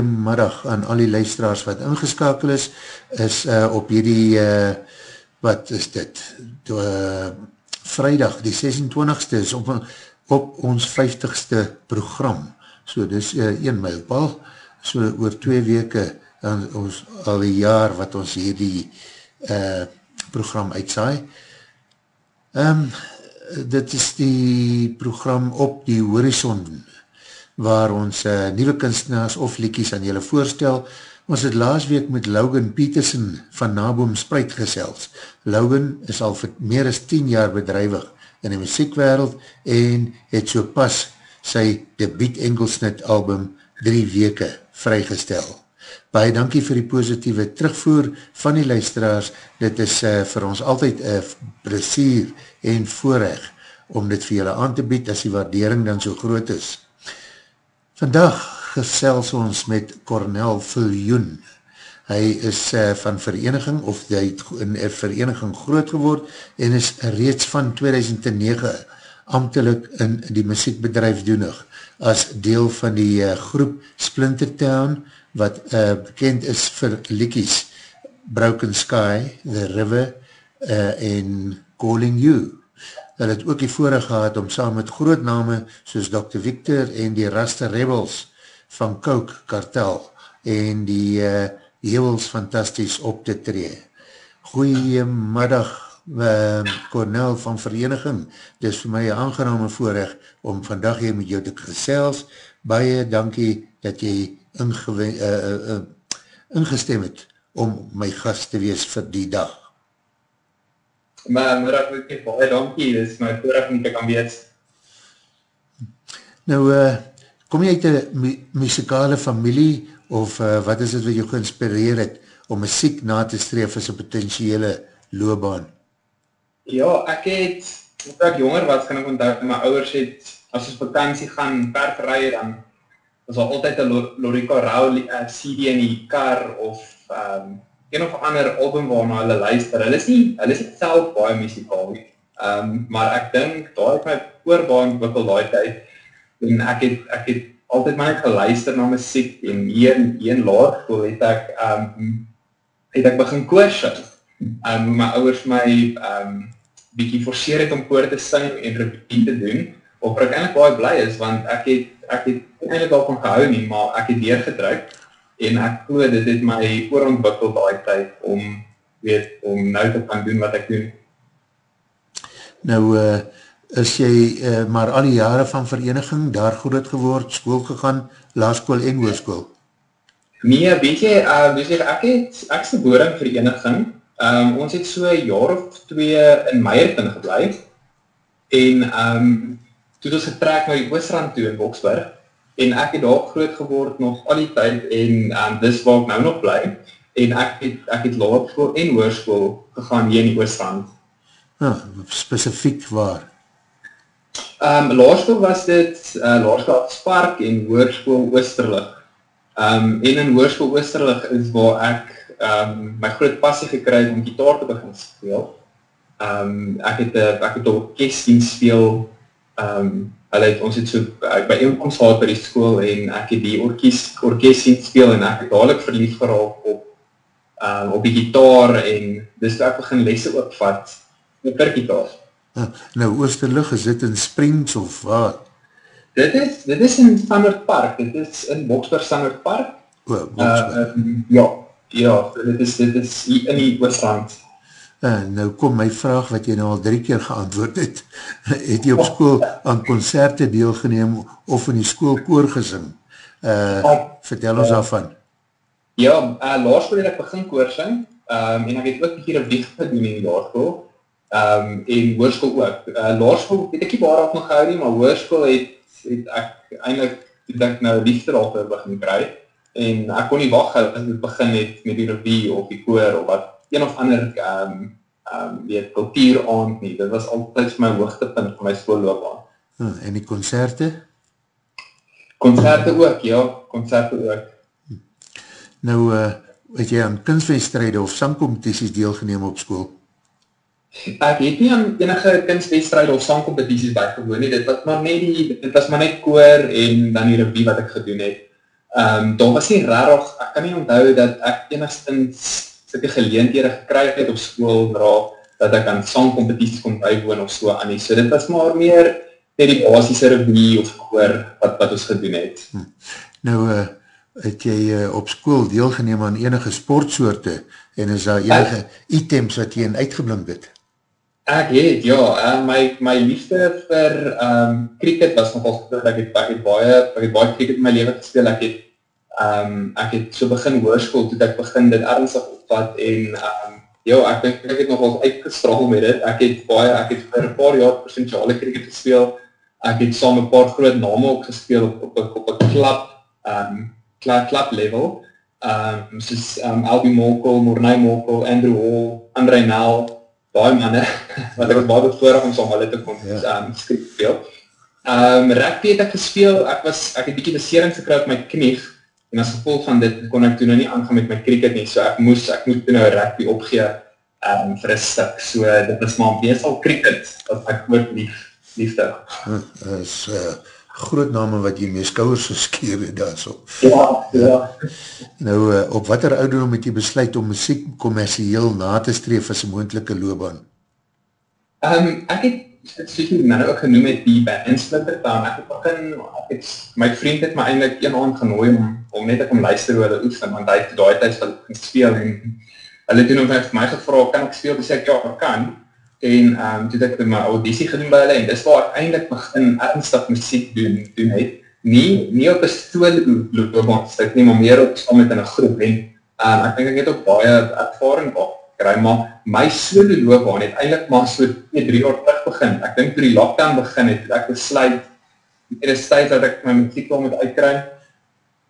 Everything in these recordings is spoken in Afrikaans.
goeie middag aan al die luisteraars wat ingeskakel is, is uh, op hierdie, uh, wat is dit, uh, vrijdag die 26ste is op, op ons 50ste program, so dis uh, 1 mijlpaal, so oor twee weke aan ons, al die jaar wat ons hierdie uh, program uitsaai. Um, dit is die program op die horizon waar ons uh, nieuwe kunstenaars of liekies aan julle voorstel. Ons het laas week met Logan Peterson van Naboom Spruit gesels. Logan is al vir meer as 10 jaar bedrijwig in die muziekwereld en het so pas sy debiet Engelsnit album 3 weke vrygestel. Baie dankie vir die positieve terugvoer van die luisteraars. Dit is uh, vir ons altyd een plesier en voorrecht om dit vir julle aan te bied as die waardering dan so groot is. Vandag gesels ons met Cornel Viljoen. Hy is uh, van vereniging, of hy het in een vereniging groot geword en is reeds van 2009 ambtelik in die muziekbedrijf doenig as deel van die uh, groep Splintertown wat uh, bekend is vir Likies Broken Sky, The River uh, en Calling You. Hy het ook die voorig gehad om saam met groot name soos Dr. Victor en die Rasta Rebels van Coke Kartel en die uh, Hewels Fantasties op te tree. Goeiemiddag uh, Cornel van Vereniging. Dit is vir my een aangename voorrecht om vandag hier met jou te gesels. Baie dankie dat jy ingewe, uh, uh, uh, ingestem het om my gast te wees vir die dag. Maar middag moet ek baie dankie, dit is my voorrecht om te kan wees. Nou, uh, kom jy uit een mu muzikale familie of uh, wat is het wat jou geïnspireer het om muziek na te streef as een potentiële loopbaan? Ja, ek het, toen ek jonger was, kan ek onthou, my ouders het, as ons vakantie gaan, per verrij, dan was al altyd een Lorica Rau uh, CD in die kar, of um, een of ander album waarna hulle luister. Hulle is nie, hulle is nie self baie muzikaal, um, maar ek dink, daar het my oorbaan wikkel daai tyd, en ek het, ek het altyd my geluister na muziek, en hier in een laat school het ek, um, het ek begin koorsin, um, my ouders my, um, bietjie forceer het om koor te sing en repeat te doen, of ek eindelijk baie blij is, want ek het, ek het eindelijk al van gehou nie, maar ek het deurgedrukt, en ek glo dit het my oorontwikkel daai tyd, om, weet, om nou te kan doen wat ek doen. Nou, uh, is jy uh, maar al die jare van vereniging daar groot geword, school gegaan, laarschool en hoerskool? Nee, weet jy, uh, weet jy ek het, ek is geboor in vereniging, Um, ons het so jaar of twee in Meijerton gebleid en um, toe het ons getrek na die Oostrand toe in Boksburg en ek het daar groot geword nog al die tyd en um, dis waar ek nou nog bly en ek het, ek het laatskool en hoorskool gegaan hier in die Oostrand. Ah, specifiek waar? Um, laarskool was dit uh, Laarskool Spark en hoorskool Oosterlig. Um, en in hoorskool Oosterlig is waar ek um, my groot passie gekry om gitaar te begin speel. Um, ek het eh, ek het op orkestdienst speel, um, hulle het ons het so ek by eenkomst gehad by die school en ek het die orkest, orkestdienst speel en ek het dadelijk verlief geraak op, um, op die gitaar en dus ek begin lesse opvat met per gitaar. Ah, nou Oosterlig, is dit in Springs of wat? Dit is, dit is in Standard Park, dit is in Boksburg Standard Park. O, Boksburg. Uh, um, ja, Ja, dit is, dit is in die Oostrand. Uh, nou kom my vraag wat jy nou al drie keer geantwoord het. het jy op school aan concerte deelgeneem of in die school koor gesing? Uh, oh, vertel ons uh, af van. Ja, uh, laarschool het ek begin koor sing um, en ek het ook hier een wieg gedoen in die laarschool um, en hoorschool ook. Uh, laarschool het ek nie waar af nog gehou nie, maar hoorschool het, het ek eindelijk, het ek nou liefde te begin kry en ek kon nie wag as dit begin het met die revue of die koor of wat een of ander ehm um, ehm um, weet kultuur aand nie. Dit was altyd my hoogtepunt van my skoolloopbaan. Hm, en die konserte? Konserte ook, ja, konserte ook. Nou, uh, het jy aan kunstwedstrijde of sangcompetities deelgeneem op school? Ek het nie aan enige kunstwedstrijde of sangcompetities bijgewoon nie, dit was maar net die, dit was maar net koor en dan die revie wat ek gedoen het. Um, daar was nie rarig, ek kan nie onthou dat ek enigstens sulke geleenthede gekry het op school raak, dat ek aan sangcompetities kon bijwoon of so aan nie. So dit was maar meer net die basisse revie of koor wat, wat ons gedoen het. Hm. Nou, uh, het jy uh, op school deelgeneem aan enige sportsoorte en is daar enige ek, items wat jy in uitgeblink het? Ek het, ja, uh, my, my liefde vir um, cricket was nogal gespeeld, ek het, ek het baie, ek het baie cricket in my leven gespeel, ek het, um, ek het so begin hoorskoel, toe ek begin dit ernstig opvat en um, Jo, ek dink ek het nogal uitgestraal met dit. Ek het baie, ek het vir 'n paar jaar provinsiale cricket gespeel. Ek het saam 'n paar groot name ook gespeel op op 'n op 'n klub, ehm um, klub klub level. Ehm um, soos ehm um, Albi Moko, Mornay Moko, Andrew Hall, Andre Nel, daai manne wat ek baie voorreg om saam hulle te kon ja. ehm um, speel. Ehm um, rugby het ek gespeel. Ek was ek het bietjie beserings gekry op my knie En as gevolg van dit kon ek toe nou nie aangaan met my cricket nie, so ek moes, ek moet toe nou rugby opgee um, vir een stuk, so dit is maar meestal cricket, wat ek ook lief, liefde. Dit is uh, groot name wat jy mee skouwers geskeer het daar so. Ja, ja. Nou, uh, op wat er ouderdom het jy besluit om muziek commercieel na te streef as een moendelike loopbaan? Um, ek het soos jy nou ook genoem het, die band Splitter Town, ek het begin, ek het, my vriend het my eindelijk een aand genooi om, om net ek om luister hoe hulle oefen, want hy het die tijd van speel, en hulle toen vir my gevra, kan ek speel, dus ek, ja, ek kan, en um, toen ek my auditie gedoen by hulle, en dis waar ek eindelijk begin ernstig muziek doen, doen het, nie, nie op een stoel loopbaanstuk nie, maar meer op, om met in een groep, en um, ek denk ek het ook baie ervaring op, kry, maar my solo loopbaan het eindelijk maar so 2-3 jaar terug begin. Ek dink toe die lockdown begin het, ek besluit, het is tyd dat ek my muziek al moet uitkry.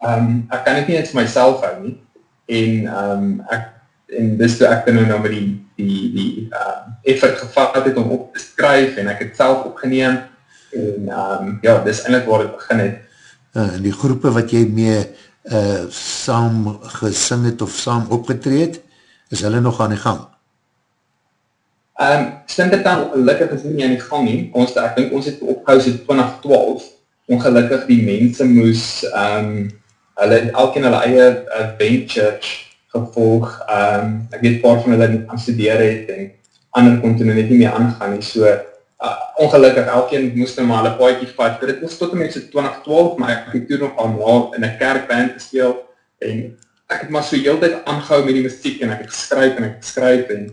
Um, ek kan het nie eens myself hou nie. En, um, ek, en dis toe ek nou nou met die, die, die um, effort gevat het om op te skryf en ek het self opgeneem. En um, ja, dis eindelijk waar het begin het. Uh, die groepe wat jy mee uh, saam gesing het of saam opgetreed, is hulle nog aan die gang? Um, Stinkertown ongelukkig is nie aan die gang nie. Ons, ek denk ons het opgehoud in 2012. Ongelukkig die mense moes, um, hulle elkeen hulle eie uh, venture gevolg. Um, ek weet paar van hulle aan studeer het en ander kon toen net nie meer aangaan nie. So, uh, ongelukkig elkeen moest nou maar hulle paaikie vat. Dit was tot en met 2012, maar ek het toen nog al in een kerkband gespeel en ek het maar so heel tijd aangehou met die muziek en ek het geskryf en ek het geskryf en,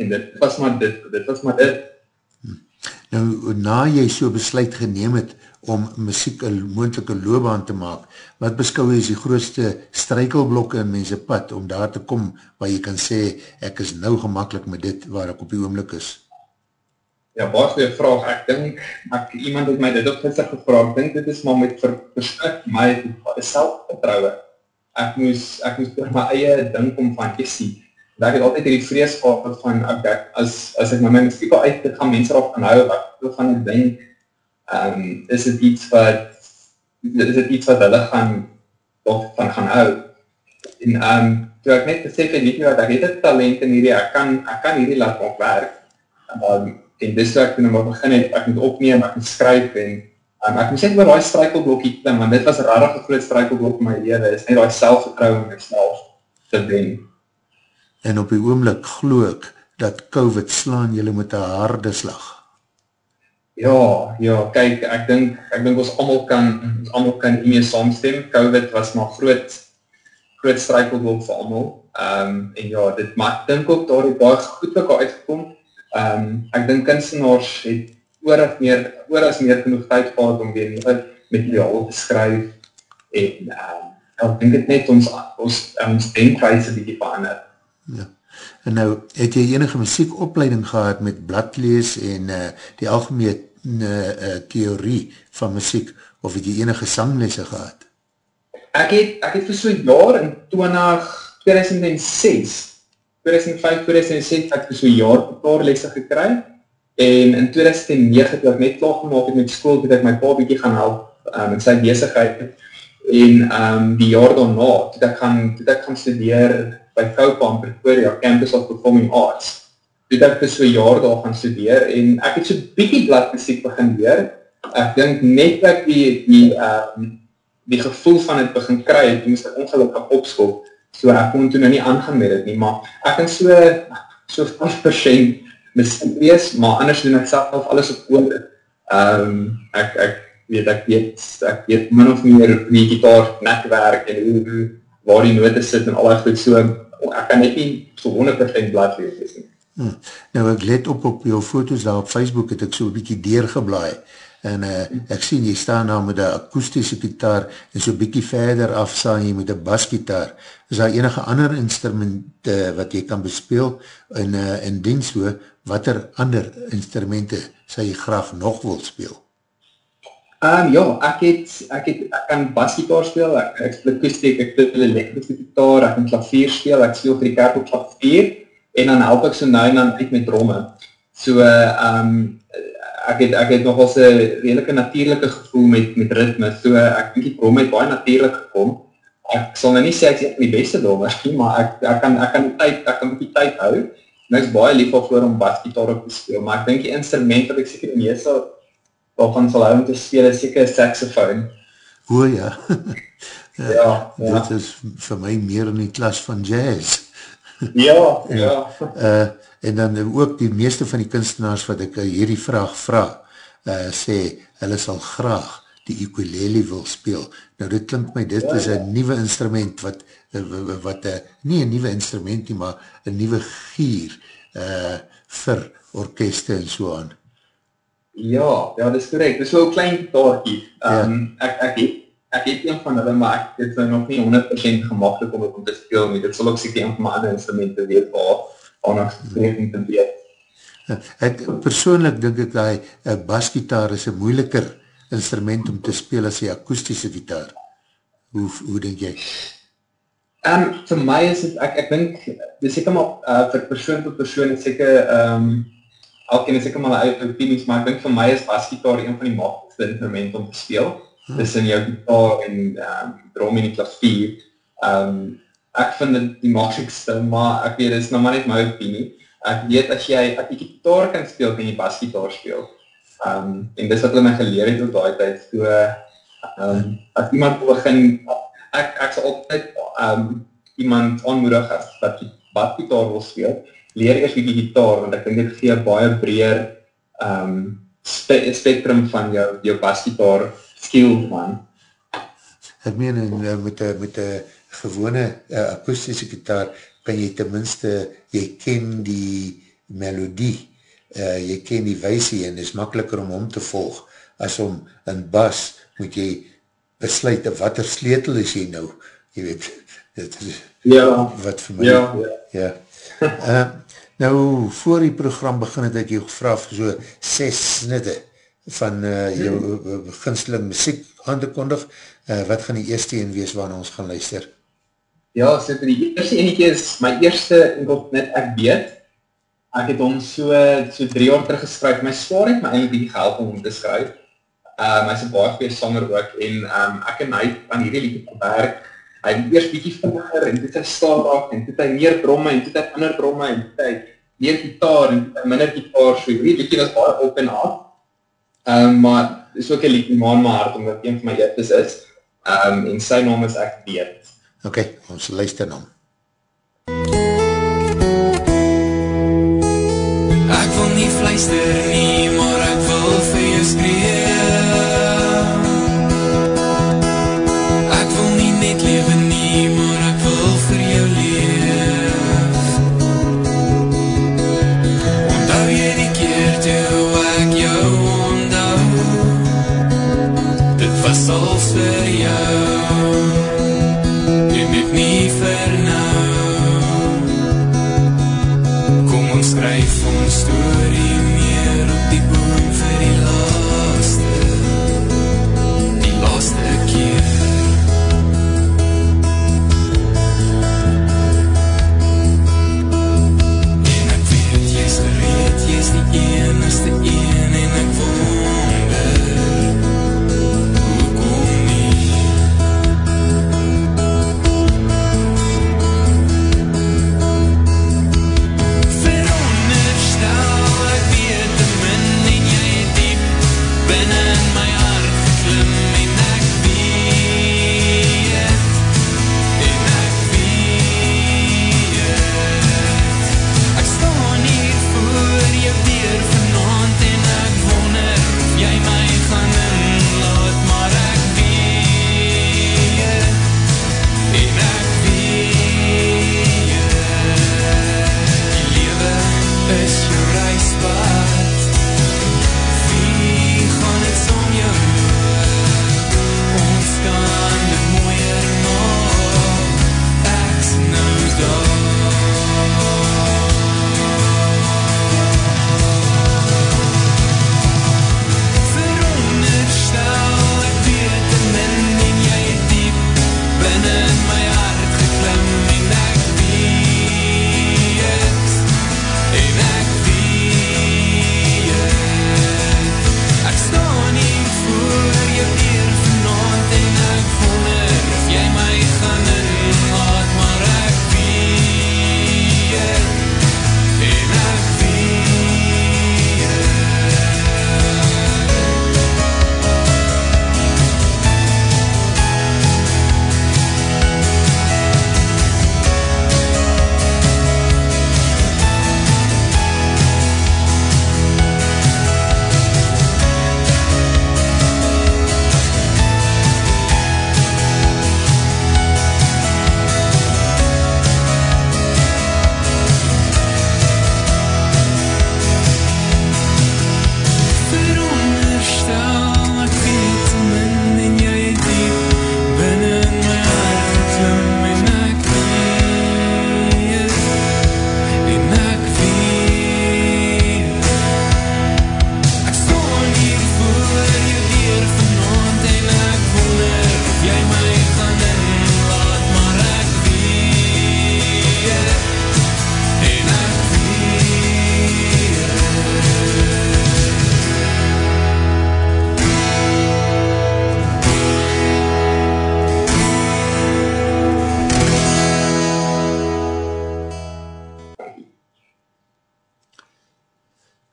en dit was maar dit, dit was maar dit. Nou, na jy so besluit geneem het om muziek een moendelike loopbaan te maak, wat beskou jy is die grootste strykelblokke in mense pad om daar te kom waar jy kan sê, ek is nou gemakkelijk met dit waar ek op die oomlik is? Ja, baie goeie vraag. Ek dink, ek, iemand het my dit op gister gevraag, ek dink dit is maar met verskrik my selfvertrouwe ek moes, ek moes door my eie ding kom van essie. En ek het altyd die vrees gehad van, okay, as, as ek my my muziek al uit, dit gaan mense erop gaan hou, wat ek van ek denk, um, is het iets wat, is het iets wat hulle gaan, of van gaan hou. En um, toe ek net besef, weet nie wat, ek het het talent in hierdie, ek kan, ek kan hierdie laat opwerk, um, en dis toe ek toen nou begin het, ek moet opneem, ek moet skryf, en Um, ek moet sê oor die strykelblokkie klim, want dit was rarig een groot strykelblok in my leven, is net die selfvertrouwe in myself te wen. En op die oomlik glo ek dat COVID slaan jylle met een harde slag. Ja, ja, kyk, ek dink, ek dink ons allemaal kan, ons allemaal kan hiermee saamstem, COVID was maar groot, groot strykelblok vir allemaal, um, en ja, dit, maar ek dink ook daar het baie goed ook al uitgekom, um, ek dink kunstenaars het oor as meer, oor as meer genoeg tyd gehad om weer nieuwe materiaal te skryf en uh, ek denk het net ons, ons, ons denkwijse die die verander. Ja. En nou, het jy enige muziekopleiding gehad met bladlees en uh, die algemeen uh, uh, theorie van muziek, of het jy enige sanglese gehad? ek het ek het vir so 'n jaar in 20 2006 2005 2006 het ek vir so 'n jaar gitaarlesse gekry en in 2009 het ek net klaar gemaak het met skool het ek my pa bietjie gaan help um, met sy besigheid. En um, die jaar daarna het ek gaan het ek gaan studeer by Koupa in Pretoria Campus of Performing Arts. Het ek vir so 'n jaar daar gaan studeer en ek het so bietjie bladmusiek begin leer. Ek dink net ek die die um, die gevoel van het begin kry het, moest ek ongelukkig opskop, so ek kon toen nou nie aangaan met het nie, maar ek kan so, so 5% miskien wees, maar anders doen ek self alles op oor. Um, ek, ek weet, ek weet, ek weet min of meer die gitaar netwerk en hoe, hoe, waar die note sit en al die goed, so ek kan net nie so 100% blad wees nie. Hmm. Nou ek let op op jou foto's daar op Facebook het ek so een bykie deurgeblaai en uh, ek sien jy staan daar met een akoestische gitaar en so bykie verder af staan jy met een basgitaar. Is daar enige ander instrument uh, wat jy kan bespeel en uh, in dien so, wat er ander instrumente sy graag nog wil speel? Um, ja, ek het, ek het, ek kan basgitaar speel, ek, ek speel akoestiek, ek speel elektrische gitaar, ek kan klavier speel, ek speel vir die kerk op klavier, en dan help ek so nou en dan uit met dromme. So, um, ek het ek het nogal 'n redelike natuurlike gevoel met met ritme. So ek dink die prom het baie natuurlik gekom. Ek sal nou nie sê ek is die beste nie, maar ek ek kan ek kan tyd ek kan bietjie tyd hou. En ek's baie lief vir om basgitaar op te speel, maar ek dink die instrument wat ek seker die meeste waarvan sal hou om te speel is seker 'n saksofoon. O ja. ja, ja. Dit is vir my meer in die klas van jazz. ja, ja. Uh, en dan ook die meeste van die kunstenaars wat ek hierdie vraag vraag, uh, sê, hulle sal graag die ukulele wil speel. Nou dit klink my, dit is een nieuwe instrument wat, wat uh, nie een nieuwe instrument nie, maar een nieuwe gier uh, vir orkeste en so aan. Ja, ja, dit is correct. Dit is wel een klein gitaarkie. Um, ja. ek, ek het ek het een van hulle, maar ek het nog nie 100% gemakkelijk om het om te speel nie. Dit sal ook sêke een van my ander instrumenten weet waar, waar nog spreken te weet. Ek, persoonlik denk ek dat een basgitaar is een moeiliker instrument om te speel as die akoestische gitaar. Hoe, hoe denk jy? Um, vir my is het, ek, ek denk, dit is seker maar, uh, vir persoon tot persoon, seker, um, elkeen is seker maar uit opinies, maar ek denk vir my is basgitaar een van die makkelijkste instrument om te speel tussen jou gitaar en um, drum en die klavier. Um, ek vind dit die maksikste, maar ek weet, dit is nou maar net my opinie. Ek weet, as jy, as jy gitaar kan speel, kan jy basgitaar speel. Um, en dis wat hulle my geleer het op die tijd, so, um, as iemand begin, ek, ek sal altyd um, iemand aanmoedig as dat jy basgitaar wil speel, leer eers die gitaar, want ek denk dit gee baie breer um, spe spectrum van jou, jou basgitaar skill man. Ek meen, en, uh, met een met gewone uh, akoestische gitaar, kan jy tenminste, jy ken die melodie, uh, jy ken die weisie, en is makkeliker om om te volg, as om in bas, moet jy besluit, wat er sleutel is jy nou, jy weet, dit is ja. wat vir my, ja, ja. uh, nou, voor die program begin het ek jou gevraag vir so ses snitte, van uh, jou uh, ginsteling muziek aan te kondig. Uh, wat gaan die eerste een wees waarna ons gaan luister? Ja, so die eerste enetje is my eerste enkelt net ek weet. Ek het hom so, so drie jaar terug geskryf. My spaar het my eindelijk die gehelp om hom te skryf. Um, hy is een baie goeie sanger ook en um, ek en hy aan hierdie liedje gewerk. Hy het eerst bietjie vinniger en toet hy stadig en toet hy meer dromme en toet hy ander dromme en toet hy meer gitaar en toet hy minder gitaar. So hierdie liedje was baie op en af. Um, maar is ook een liedje maan my hart, omdat een van my eertes is. Um, en sy naam is Ek Weet. Ok, ons luister naam. Ek wil nie fluister nie,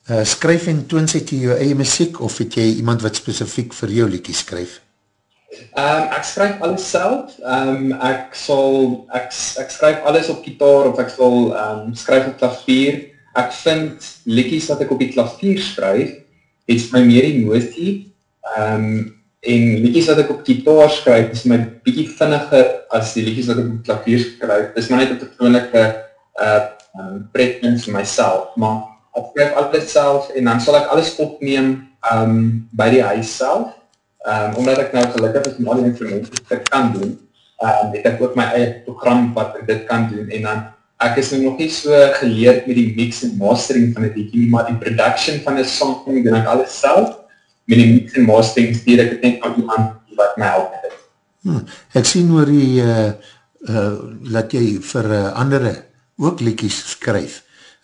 Uh, skryf en toons het jy jou eie muziek of het jy iemand wat specifiek vir jou liekie skryf? Um, ek skryf alles self, um, ek sal, ek, ek skryf alles op gitaar of ek sal um, skryf op klavier. Ek vind liekies wat ek op die klavier skryf, het my meer emotie, um, en liekies wat ek op gitaar skryf, is my bietjie vinniger as die liekies wat ek op klavier skryf. Dit is maar net een persoonlijke uh, um, pretens vir myself, maar ek skryf alles self en dan sal ek alles opneem um, by die huis self, um, omdat ek nou gelukkig is om al die informatie te kan doen, um, het ek ook my eie program wat ek dit kan doen. En dan ek is nou nog nie so geleerd met die mix en mastering van die die, maar die production van die song doen ek alles self, met die mix en mastering stuur ek het net aan iemand wat my help het. Hmm, ek sien oor die uh, uh, dat jy vir uh, andere ook liedjes skryf,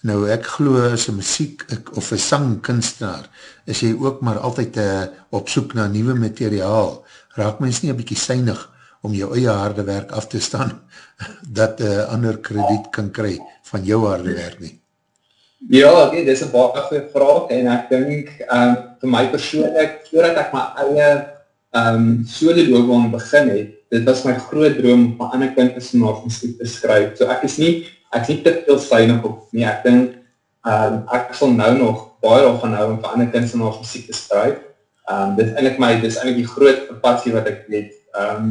Nou ek glo as een muziek of een sangkunstenaar is jy ook maar altyd uh, op soek na nieuwe materiaal. Raak mens nie een bykie seinig om jou eie harde werk af te staan dat uh, ander krediet kan kry van jou harde werk nie. Ja, okay, dit is een baie goeie vraag en ek denk um, vir my persoonlijk, voordat ek my eie um, solo loopbaan begin het, dit was my groot droom om my ander kunstenaar muziek te skryf. So ek is nie ek nie te veel synig op nie, ek dink, um, ek sal nou nog baie daarvan hou om vir ander kunstenaars muziek te skryf. Um, dit is eindelijk my, dit is eindelijk die groot passie wat ek weet, um,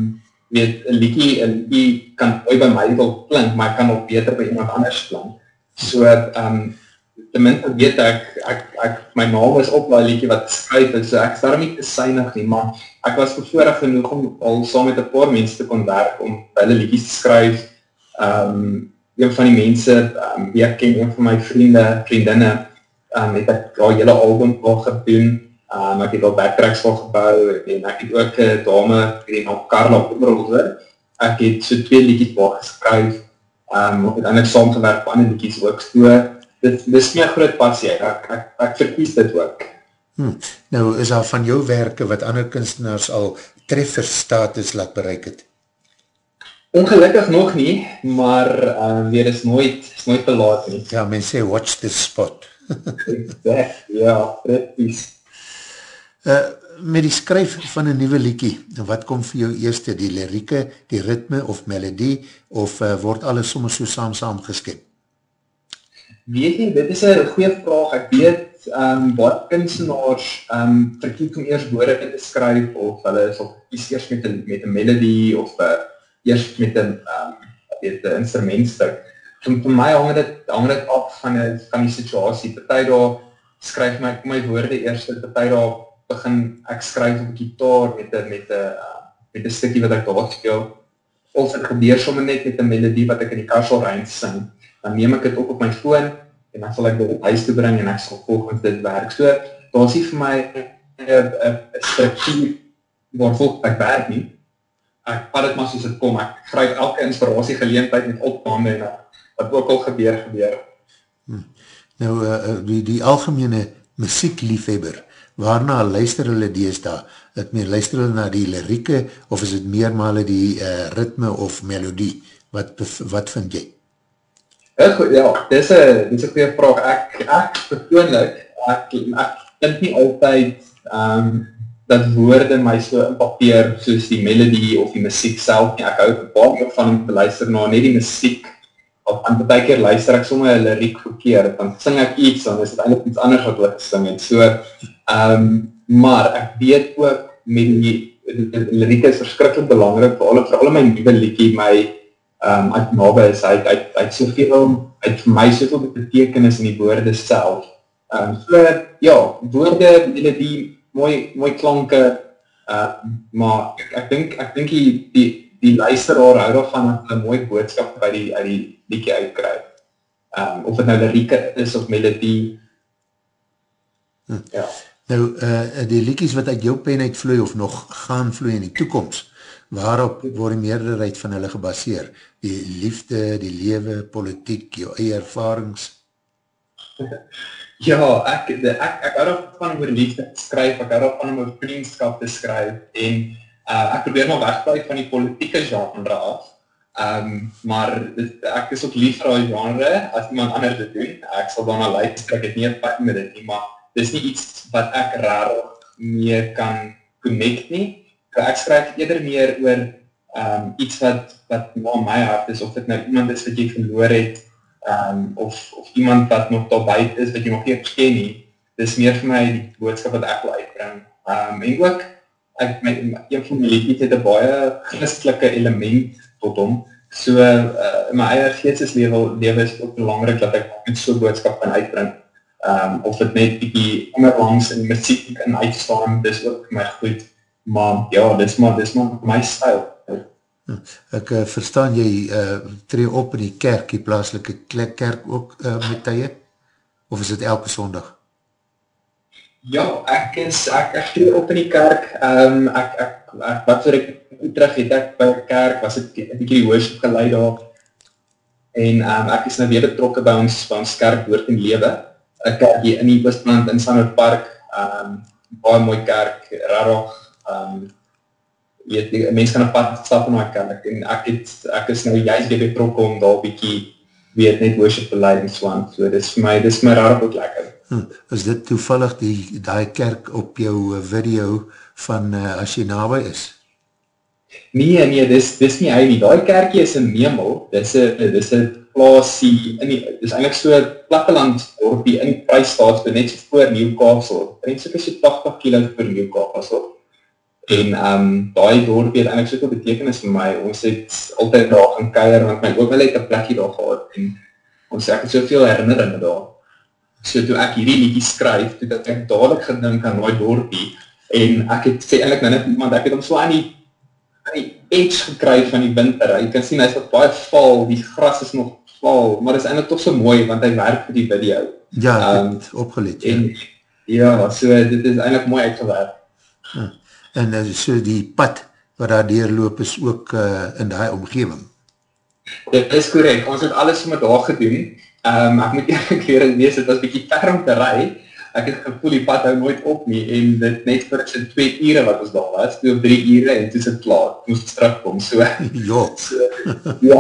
weet, een liekie, een liekie kan ooit by my wil klink, maar ek kan ook beter by iemand anders klink. So, um, tenminste weet ek, ek, ek, my naam is op die liekie wat skryf is, so ek is daarom nie te synig nie, maar ek was bevoorig genoeg om al saam met een paar mense te kon werk, om hulle liekies te skryf, um, een van die mense, um, wie ek ken, een van my vriende, vriendinne, um, het ek al hele album al gedoen, um, ek het al backtracks al gebouw, en ek het ook een dame, die naam Carla Oberholzer, ek het so twee liedjes al geskryf, um, ek het eindelijk saamgewerk van die liedjes ook, so, dit, dit is my groot passie, ek, ek, ek, ek verkies dit ook. Hmm. Nou, is daar van jou werke wat ander kunstenaars al trefferstatus laat bereik het? Ongelukkig nog nie, maar um, weer is nooit, is nooit belaat nie. Ja, men sê, watch this spot. ja, precies. Uh, met die skryf van een nieuwe liekie, wat kom vir jou eerste, die lirieke, die ritme of melodie, of uh, word alles soms so saam saam geskip? Weet nie, dit is een goeie vraag, ek weet, um, wat kunstenaars um, verkiek om eerst woorde te skryf, of hulle is of kies eerst met een, met een melodie, of uh, eerst met een, um, weet, een instrumentstuk. Vir, vir my hang dit, hang dit af van die, van die situasie. Partij daar skryf my, my woorde eerst, partij daar begin ek skryf op gitaar met een, met een, uh, met een stukkie wat ek daar speel. Of het gebeur sommer net met een melodie wat ek in die karsel rein sing. Dan neem ek het op op my phone en dan sal ek dit huis te bring en ek sal volgens dit werk. So, daar is hier vir my een structuur waar volgens ek werk nie, ek vat het maar soos het kom, ek grijp elke inspiratie geleentheid met opname en wat ook al gebeur, gebeur. Hm. Nou, uh, die, die algemene muziekliefhebber, waarna luister hulle dees daar? Het meer luister hulle na die lirieke, of is het meermale die uh, ritme of melodie? Wat, wat vind jy? Ja, dit is een goeie vraag. Ek, ek persoonlik, ek, ek vind nie altyd um, dat woorde my so impappeer soos die melodie of die muziek self nie. Ek hou bepaal meer van om te luister na net die muziek of aan die keer luister ek somme een liriek verkeer, dan sing ek iets, dan is het eindelijk iets anders wat ek sing het. So, um, maar ek weet ook met die, die, die liriek is verskrikkelijk belangrijk, alle, vir alle my nieuwe liekie, my um, uit nabe is, hy het soveel, hy het vir my soveel betekenis in die woorde self. Um, so, ja, woorde, melodie, mooi, mooi klanke, uh, maar ek, ek dink, ek dink die, die, die luisteraar hou daarvan dat hulle mooi boodskap by die, uit die liedje uitkry. Um, of het nou lirieke is of melodie. Hm. Ja. Nou, uh, die liedjes wat uit jou pen uitvloei of nog gaan vloei in die toekomst, waarop word die meerderheid van hulle gebaseer? Die liefde, die lewe, politiek, jou eie ervarings? Ja, ek, ek, ek hou van oor liefde te skryf, ek hou van om oor vriendskap te skryf, en uh, ek probeer maar wegbuik van die politieke genre af, Um, maar dit, ek is ook lief vir die genre, as iemand anders dit doen, ek sal daarna luister, ek het nie een pad met dit nie, maar dit is nie iets wat ek rarig meer kan connect nie. So ek skryf eerder meer oor um, iets wat, wat na my hart is, of dit nou iemand is wat jy verloor het, um, of, of iemand wat nog daar buiten is, wat jy nog nie ken nie, dit is meer vir my die boodskap wat ek wil uitbring. Um, en ook, ek, my, een van my liedjes het een baie christelike element tot hom. So uh, in my eie geesteslewe lewe is ook belangrijk dat ek met so'n boodskap kan uitbring. Um, of het net die onderlangs in muziek kan uitstaan, dis ook my goed. Maar ja, dis maar, dis maar my stijl. Hm, ek uh, verstaan jy uh, tree op in die kerk, die plaaslike kerk ook uh, met tye? Of is dit elke sondag? Ja, ek is, ek, ek tree op in die kerk, um, ek, ek, ek, wat vir ek terug het ek by die kerk, was het een bykie die worship geleid daar, en um, ek is nou weer betrokke by ons, by ons kerk woord en lewe, een kerk hier in die Oostland, in Sanhout Park, um, baie mooi kerk, rarig, um, weet, die mens kan een pad stap in my kerk, en ek, het, ek is nou juist weer betrokke om daar bykie, weet, net worship leid en so dis vir my, dis my rarig ook lekker. Hm, is dit toevallig die, die kerk op jou video van uh, as jy nabij is? Nee, nee, dis, dis nie hy nie. Daai kerkie is in Memel. Dis een, dis een plaasie, in die, dis eindelijk so platteland dorpie in die prijsstaat, net so voor Newcastle. En so is so 80 kilo voor Newcastle. En um, daai dorpie het eindelijk so betekenis vir my. Ons het altyd daar gaan keier, want my wel het een plekje daar gehad. En ons ek het soveel herinneringen daar. So toe ek hierdie liedje skryf, toe dat ek dadelijk gedink aan die dorpie, en ek het sê eindelijk nou net iemand, ek het om so aan die die edge gekry van die winter, jy kan sien, hy is wat baie val, die gras is nog val, maar is eindelijk toch so mooi, want hy werk vir die video. Ja, um, het opgeleid, ja. En, ja, so, dit is eindelijk mooi uitgewerk. Hm. En so die pad, wat daar deurloop, is ook uh, in die omgeving? Dit is correct, ons het alles met daar gedoen, um, ek moet eerlijk leren wees, het was bykie ver om te rij, ek het gevoel die pad hou nooit op nie, en dit net vir sy twee ure wat ons daar was, twee of drie ure, en toe is het klaar, moest het terugkom, so. Ja. So, ja.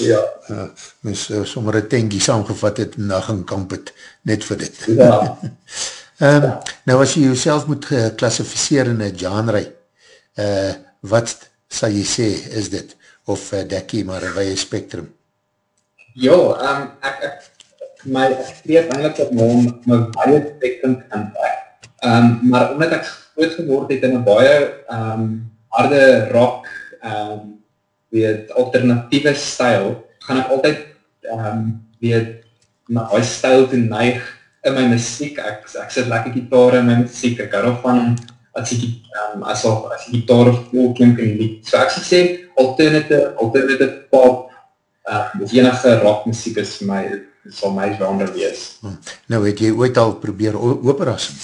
ja. Uh, mens uh, sommer een tankie saamgevat het, en dan gaan kamp het, net vir dit. Ja. Um, nou as jy jouself moet klassificeer in een genre, uh, wat sal jy sê, is dit? Of uh, dek jy maar een weie spectrum? Ja, um, ek, ek my streef eindelijk op my, my baie spektrum kan trek. Um, maar omdat ek groot geword het in een baie um, harde rock, um, weet, alternatieve stijl, gaan ek altyd, um, weet, na die stijl te neig in my muziek. Ek, ek sit lekker gitaar in my muziek, ek hou van as die, um, as, al, as die gitaar vol klink in die lied. So ek sê, alternative, alternative pop, uh, enige rock muziek is vir my, sal my genre wees. Hm. Nou het jy ooit al probeer opera sing?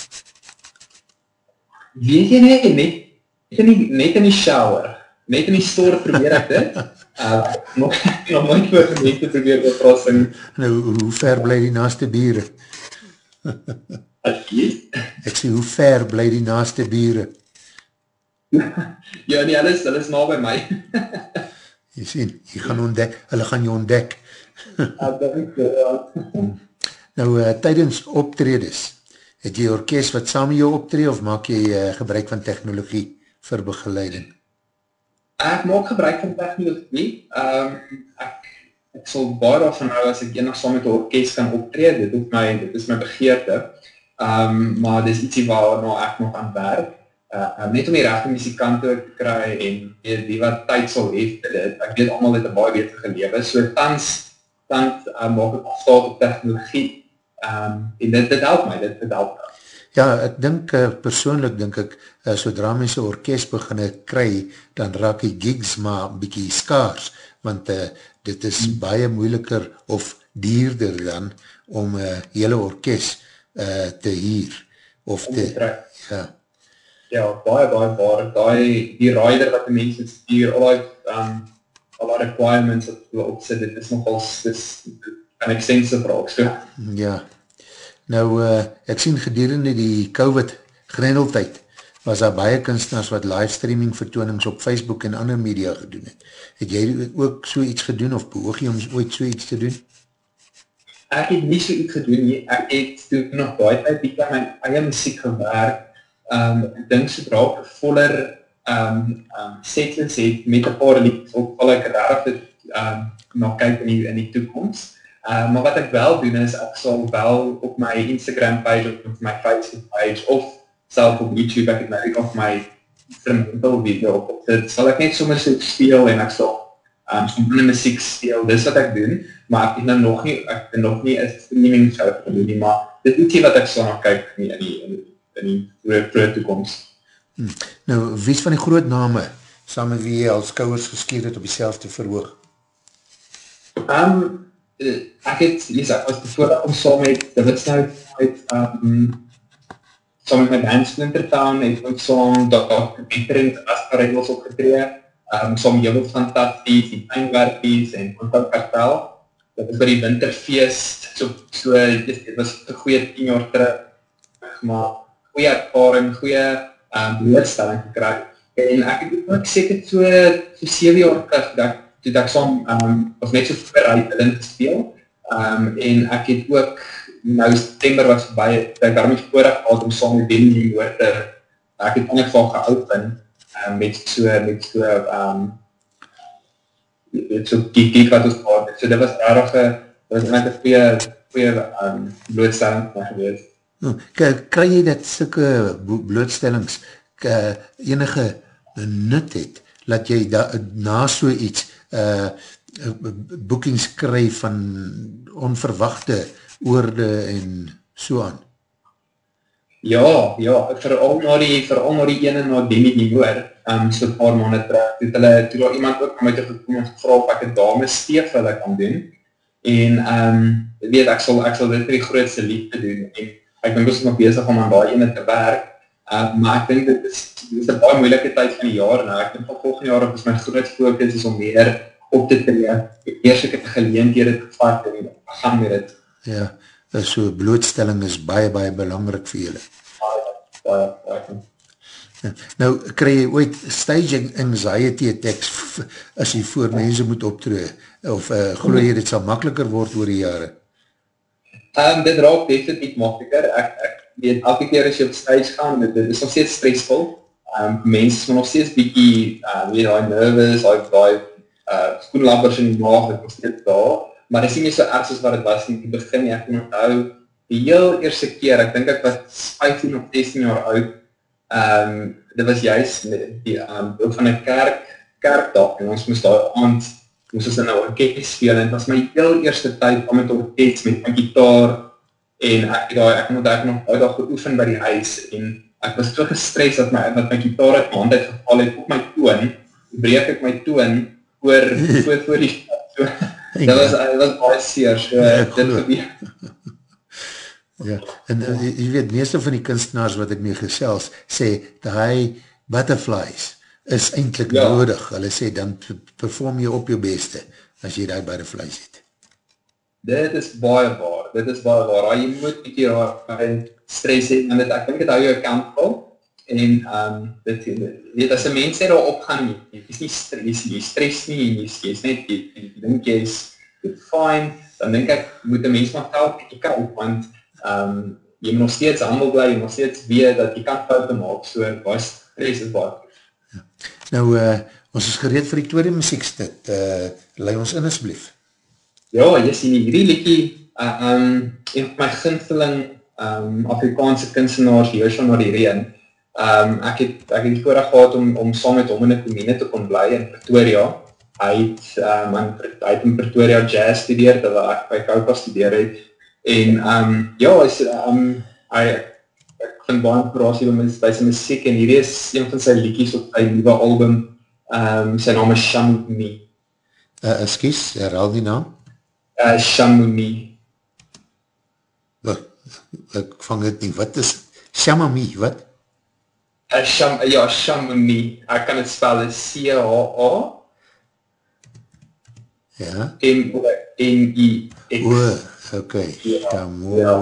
Weet jy nie, net, net, in die, net in die shower, net in die store probeer ek dit, uh, nog, nog nooit net te probeer opera sing. Nou, hoe ver bly die naaste bieren? Ek sê, hoe ver bly die naaste bieren? ja, nee, hulle is, hulle is na by my. jy sien, jy gaan ontdek, hulle gaan jy ontdek. nou, uh, tydens optredes, het jy orkest wat saam jou optred of maak jy uh, gebruik van technologie vir begeleiding? Ek maak gebruik van technologie. Um, ek, ek sal baie daarvan hou as ek enig saam met die orkest kan optred, dit, my, dit is my begeerte. Um, maar dit is ietsie waar nou ek nog aan werk. Uh, net om die rechte muzikante te kry en die, die wat tyd sal hef, ek weet allemaal het een baie beter gelewe. So tans dan uh, maak ek staat op technologie um, en dit, dit help my, dit, dit help my. Ja, ek dink, uh, persoonlik dink ek, uh, sodra my so orkest beginne kry, dan raak die gigs maar bykie skaars, want uh, dit is baie moeiliker of dierder dan om uh, hele orkest uh, te hier, of te, ja. Ja, baie, baie, baie, die, die rider wat die mense stuur, al die, um, alle requirements wat hulle opsit, dit is nogal, dit is an extensive vraag, so. Ja, nou, uh, ek sien gedurende die COVID grendeltijd, was daar baie kunstenaars wat livestreaming vertoonings op Facebook en ander media gedoen het. Het jy ook so iets gedoen of behoog jy om ooit so iets te doen? Ek het nie so iets gedoen nie. Ek het toen nog baie tyd die my eie muziek gewerk. Um, ek dink sodra ek een voller um, um, setlist het met een paar liedjes op, wil ek raar dit um, nog kyk in die, in die toekomst. Uh, maar wat ek wel doen is, ek sal wel op my Instagram page of op my Facebook page of self op YouTube, ek het nou op my instrumental video op, op dit, sal ek net sommer so speel en ek sal um, die muziek speel, dis wat ek doen, maar ek het nou nog nie, ek het nog nie een streaming show gedoen nie, maar dit is nie wat ek sal nog kyk nie in die, in die, in die vroege toekomst. Hmm. Nou, wie is van die groot name, saam met wie jy als kouwers geskeer het op die selfde verhoog? Um, ek het, Lisa, ek was bevoordat om saam met David Snout uit, um, saam met band Splintertown, het ons saam Dr. Peter en Asper Regels opgetree, um, saam Jubel Fantasties, die Pijnwerkies en Contact Kartel. Dat is by die winterfeest, so, so dit was een goeie 10 jaar terug, maar goeie ervaring, goeie um, blootstelling gekry. En ek het ook seker so, so 7 jaar terug, dat toe ek saam, um, was net so vooruit hulle te speel, um, en ek het ook, nou september was voorbij, ek daarmee voorig gehad om saam met Benny die woorde, ek het ieder geval geopen, um, met so, met so, um, met so die geek wat ons gehad het, so dit was erg, dit was net een goeie, goeie um, blootstelling van geweest. Oh, kan jy dat sulke blootstellings enige nut het, dat jy da, na so iets uh, boekings kry van onverwachte oorde en so aan? Ja, ja, vooral na die, vooral na die ene na Demi die hoor, um, so paar maanden terug, toe hulle, toe daar iemand ook met gekom en gevra of ek een dame steef hulle kan doen, en um, weet, ek sal, ek sal dit vir die grootste liefde doen, en ek ben dus nog bezig om aan die ene te werk, uh, maar ek denk dit is, dit is een baie moeilike tyd van die jaar, nou, ek denk van volgende jaar, is my groot focus is om meer op te tree, eers ek het geleendhede te vat en gaan met het. Ja, so blootstelling is baie, baie belangrik vir julle. Nou, krij jy ooit staging anxiety attacks as jy voor mense moet optree, of uh, geloof jy dit sal makkeliker word oor die jare? Um, dit raak definitief makkeliker, ek, ek weet, elke keer as jy op stage gaan, dit, dit is nog steeds stressvol, um, mense is nog steeds bykie, uh, weet, die nervous, die uh, skoenlappers in die maag, dit was net daar, maar dit is nie so erg soos wat het was in die begin, ek kan onthou, die heel eerste keer, ek denk ek was 15 of 16 jaar oud, um, dit was juist die um, van een kerk, kerkdag, en ons moest daar aand, moest ons in een orkest speel, en het was my heel eerste tyd om met orkest, met my gitaar, en ek, ja, ek moet daar nog uitdag geoefen by die huis, en ek was so gestres dat my, dat my gitaar uit my hand uitgeval het, op my toon, breek ek my toon, voor, voor, voor die so, dat was, dat was baie seer, so, ja, dit gebeur. Ja, en uh, jy weet, meeste van die kunstenaars wat ek mee gesels, sê, die butterflies is eindelijk ja. nodig, hulle sê, dan perform jy op jou beste, as jy die butterflies het. Dit is baie waar, dit is baie waar, jy moet nie keer stress het, en dit, ek denk het hou jou accountable, en um, dit, weet, as een mens daar opgaan, jy is nie stress, jy stress nie, jy is, jy is net, jy, jy, denk jy is fine, dan denk ek, moet een mens maar telk, jy kan op, want um, jy moet nog steeds handel bly, jy moet nog steeds weet dat jy kan foute maak, so baie stress is baie. Ja. Nou, uh, ons is gereed vir die tweede muziekstit, uh, lei ons in asblief. Ja, jy sien hierdie liekie, uh, um, een van my ginsteling um, Afrikaanse kunstenaars, Joshua Norireen, um, ek het, ek het voorig gehad om, om saam met hom in die komine te kon bly in Pretoria, hy het, um, in, hy het in Pretoria jazz studeer, terwijl ek by Kaupa studeer het, En um, ja, is, um, hy, ek vind baie inspiratie by, by sy muziek en hierdie is een van sy liedjes op sy nieuwe album, um, sy naam is Shamuni. Uh, excuse, herhaal die naam? Uh, Shamuni. Wat, ek vang het nie, wat is Shamami, wat? Uh, Sham, ja, Shamuni, ek kan het spel, C-H-A. Ja. M-O-N-I-X. O, ok, Shamo, ja.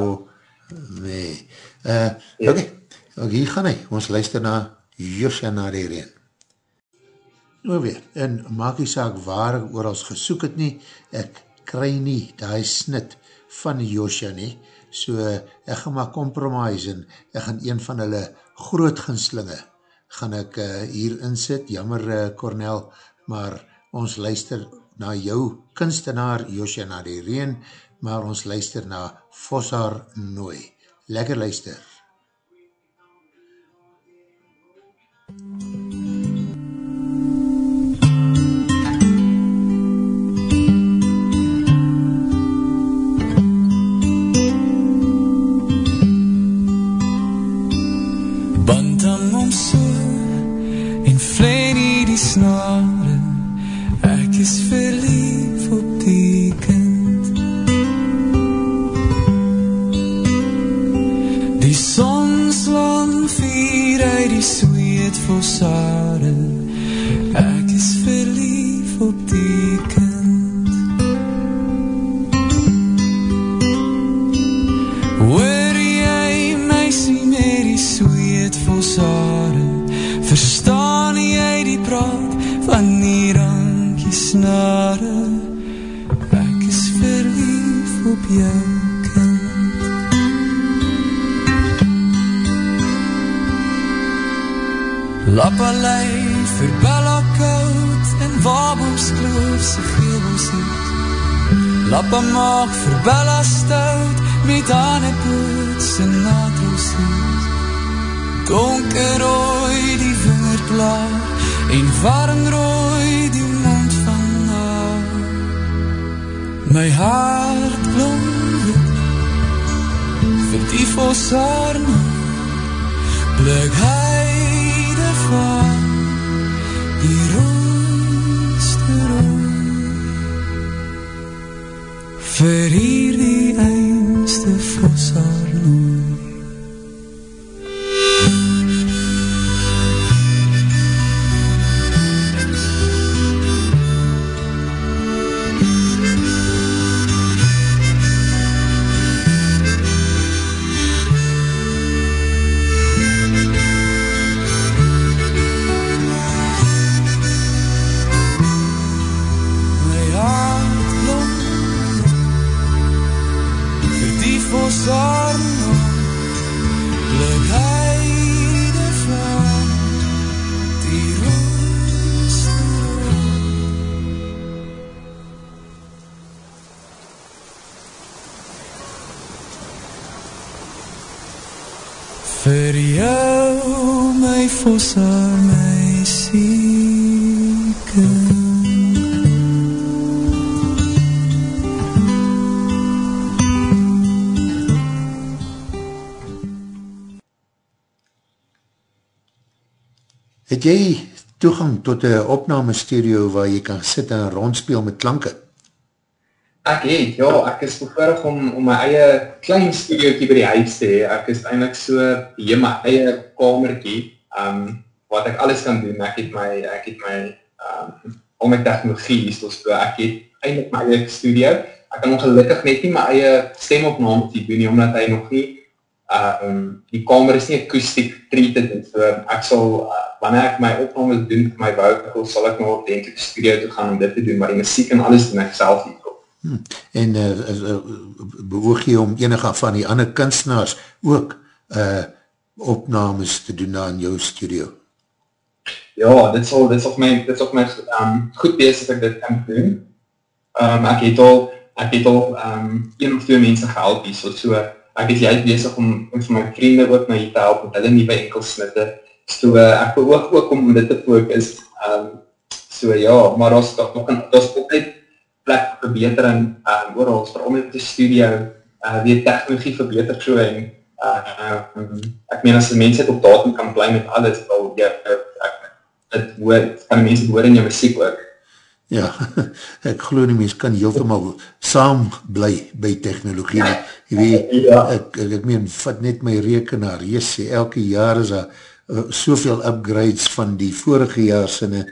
me. Uh, ok, ook hier gaan hy, ons luister na Josja na die reen. Nou weer, en maak die saak waar ek oor als gesoek het nie, ek kry nie die snit van Josja nie, so ek gaan maar compromise en ek gaan een van hulle groot ginslinge gaan ek uh, hier insit, jammer uh, Cornel, maar ons luister na jou kunstenaar Josja na die reen, maar ons luister na Vossaar Nooi. Lekker luister. Snare Ek is verlief op die kind. Die son slaan vier uit die sweet vol sade Lappalei vir Bella koud en Wabels kloof sy geels het Lappa maak vir Bella stout met Hannepoets en Natrosies Donkerrooi die vingerplaat en warmrooi die mond van haar. My hart blom vir die vosarme blik van die roosterooi vir hierdie einste vosarnooi jy toegang tot een opname studio waar jy kan sit en rondspeel met klanke? Ek het, ja, ek is bevoordig om, om my eie klein studiootjie by die huis te hee. Ek is eindelijk so hier my eie kamertjie, um, wat ek alles kan doen. Ek het my, ek het my, um, al my technologie, so so, ek het eindelijk my eie studio. Ek kan ongelukkig net nie my eie stemopname te doen omdat hy nog nie, um, die kamer is nie akoestiek treated, en so ek sal, uh, wanneer ek my opname doen vir my wou, sal ek nog denk ek studio toe gaan om dit te doen, maar die muziek en alles doen ek self hier. Hmm. En uh, uh, bewoog jy om enige van die ander kunstenaars ook uh, opnames te doen na in jou studio? Ja, dit sal, dit sal my, dit sal my um, goed wees as ek dit kan doen. Um, ek het al, ek het al um, een of twee mense gehelp hier, so, so ek is juist bezig om, vir my vriende ook na hier te help, met hulle nieuwe enkelsnitte. So uh, ek beoog ook om dit te focus. Um, so ja, maar daar is nog een, daar is altijd plek vir verbetering um, ooral, vooral met die studio, uh, weer technologie verbeter so en uh, um, ek meen as die mense op datum kan bly met alles, wel, ja, ek, dit hoor, kan die mense hoor in jou muziek ook. Ja, ek geloof nie mens kan heeltemaal saam bly by technologie. Jy weet, Ja. ek, ek, ek meen, vat net my rekenaar, jessie, elke jaar is daar uh, soveel upgrades van die vorige jaar sinne,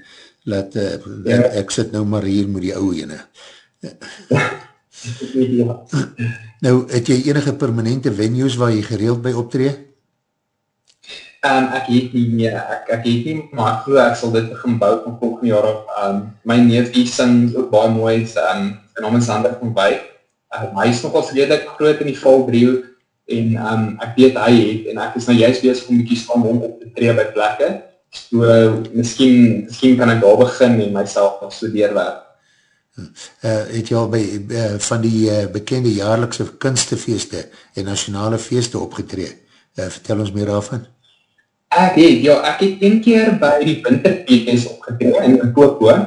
laat, uh, Ja. ek, ek sit nou maar hier met die ouwe ene. ja. Nou, het jy enige permanente venues waar jy gereeld by optree? Um, ek het nie meer, ek, ek het nie, maar ek geloof ek sal dit begin bou van volgende jaar op. Um, my neef die sing ook baie mooi, um, sy naam is Sander van Wyk. Um, hy is nogal redelijk groot in die valbriehoek en um, ek weet hy het en ek is nou juist bezig om mykies van hom op te tree by plekke. So, miskien, miskien kan ek daar begin en myself nog so deurwerk. Uh, het jy al by uh, van die uh, bekende jaarlikse kunstefeeste en nationale feeste opgetree? Uh, vertel ons meer daarvan. Ek het, ja, ek het een keer by die winterfeest opgetree in Koko. Um,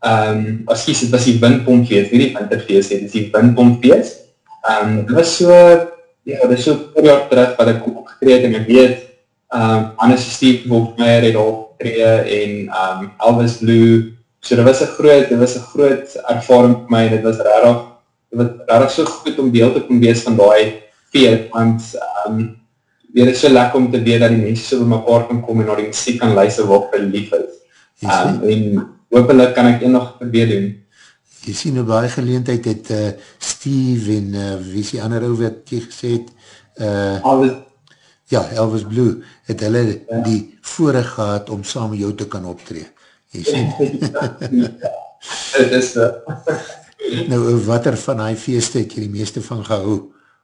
ehm, as kies, het was die windpompfeest, nie die winterfeest, het is die windpompfeest. Um, dit was so, ja, dit is so per jaar terug wat ek opgetree het en ek weet, um, Anne Steve Wolfmeier het opgetree en um, Elvis Blue, so dit was een groot, dit was een groot ervaring vir my, dit was rarig, dit was rarig so goed om deel te kon wees van die feest, want um, weer is so lekker om te weet dat die mense so by mekaar kan kom en na die muziek kan luister wat vir lief is. Um, en hopelijk kan ek een nog weer doen. Jy sien, op die geleentheid het uh, Steve en uh, wie is die ander ou wat jy gesê het? Uh, Elvis. Ja, Elvis Blue, het hulle ja. die voorig gehad om saam jou te kan optree. Jy sien? Het is so. nou, wat er van die feeste het jy die meeste van gehou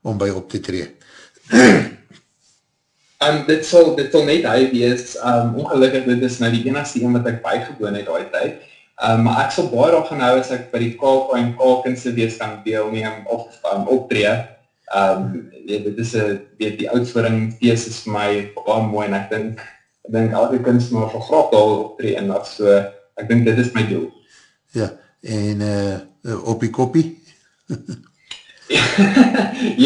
om by op te tree? Um, dit sal, dit sal net hy wees, um, ongelukkig dit is nou die enigste een wat ek bijgewoon het ooit tyd, um, maar ek sal baie daar gaan hou as ek by die KK en KKinse wees kan deelneem of um, optree, um, ja, dit is a, weet, die uitvoering feest is vir my baie mooi en ek dink, ek dink elke kunst maar van graag daar optree en dat so, ek dink dit is my doel. Ja, en uh, op die koppie?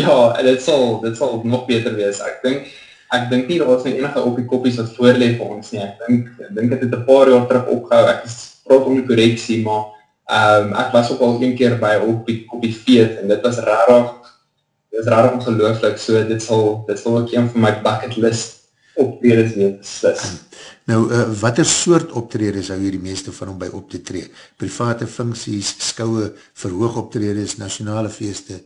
ja, dit sal, dit sal nog beter wees, ek dink, ek dink nie, daar was nie enige op die koppies wat voorleef vir ons nie, ek dink, ek dink het het een paar jaar terug opgehou, ek is praat om die correctie, maar um, ek was ook al een keer by op die, op die feet, en dit was rarig, dit was rarig ongelooflik, so dit sal, dit sal ook een van my bucket list optredes wees. Nou, uh, wat er soort optredes hou hier die meeste van om by op te tree? Private funksies, skouwe, verhoog optredes, nationale feeste,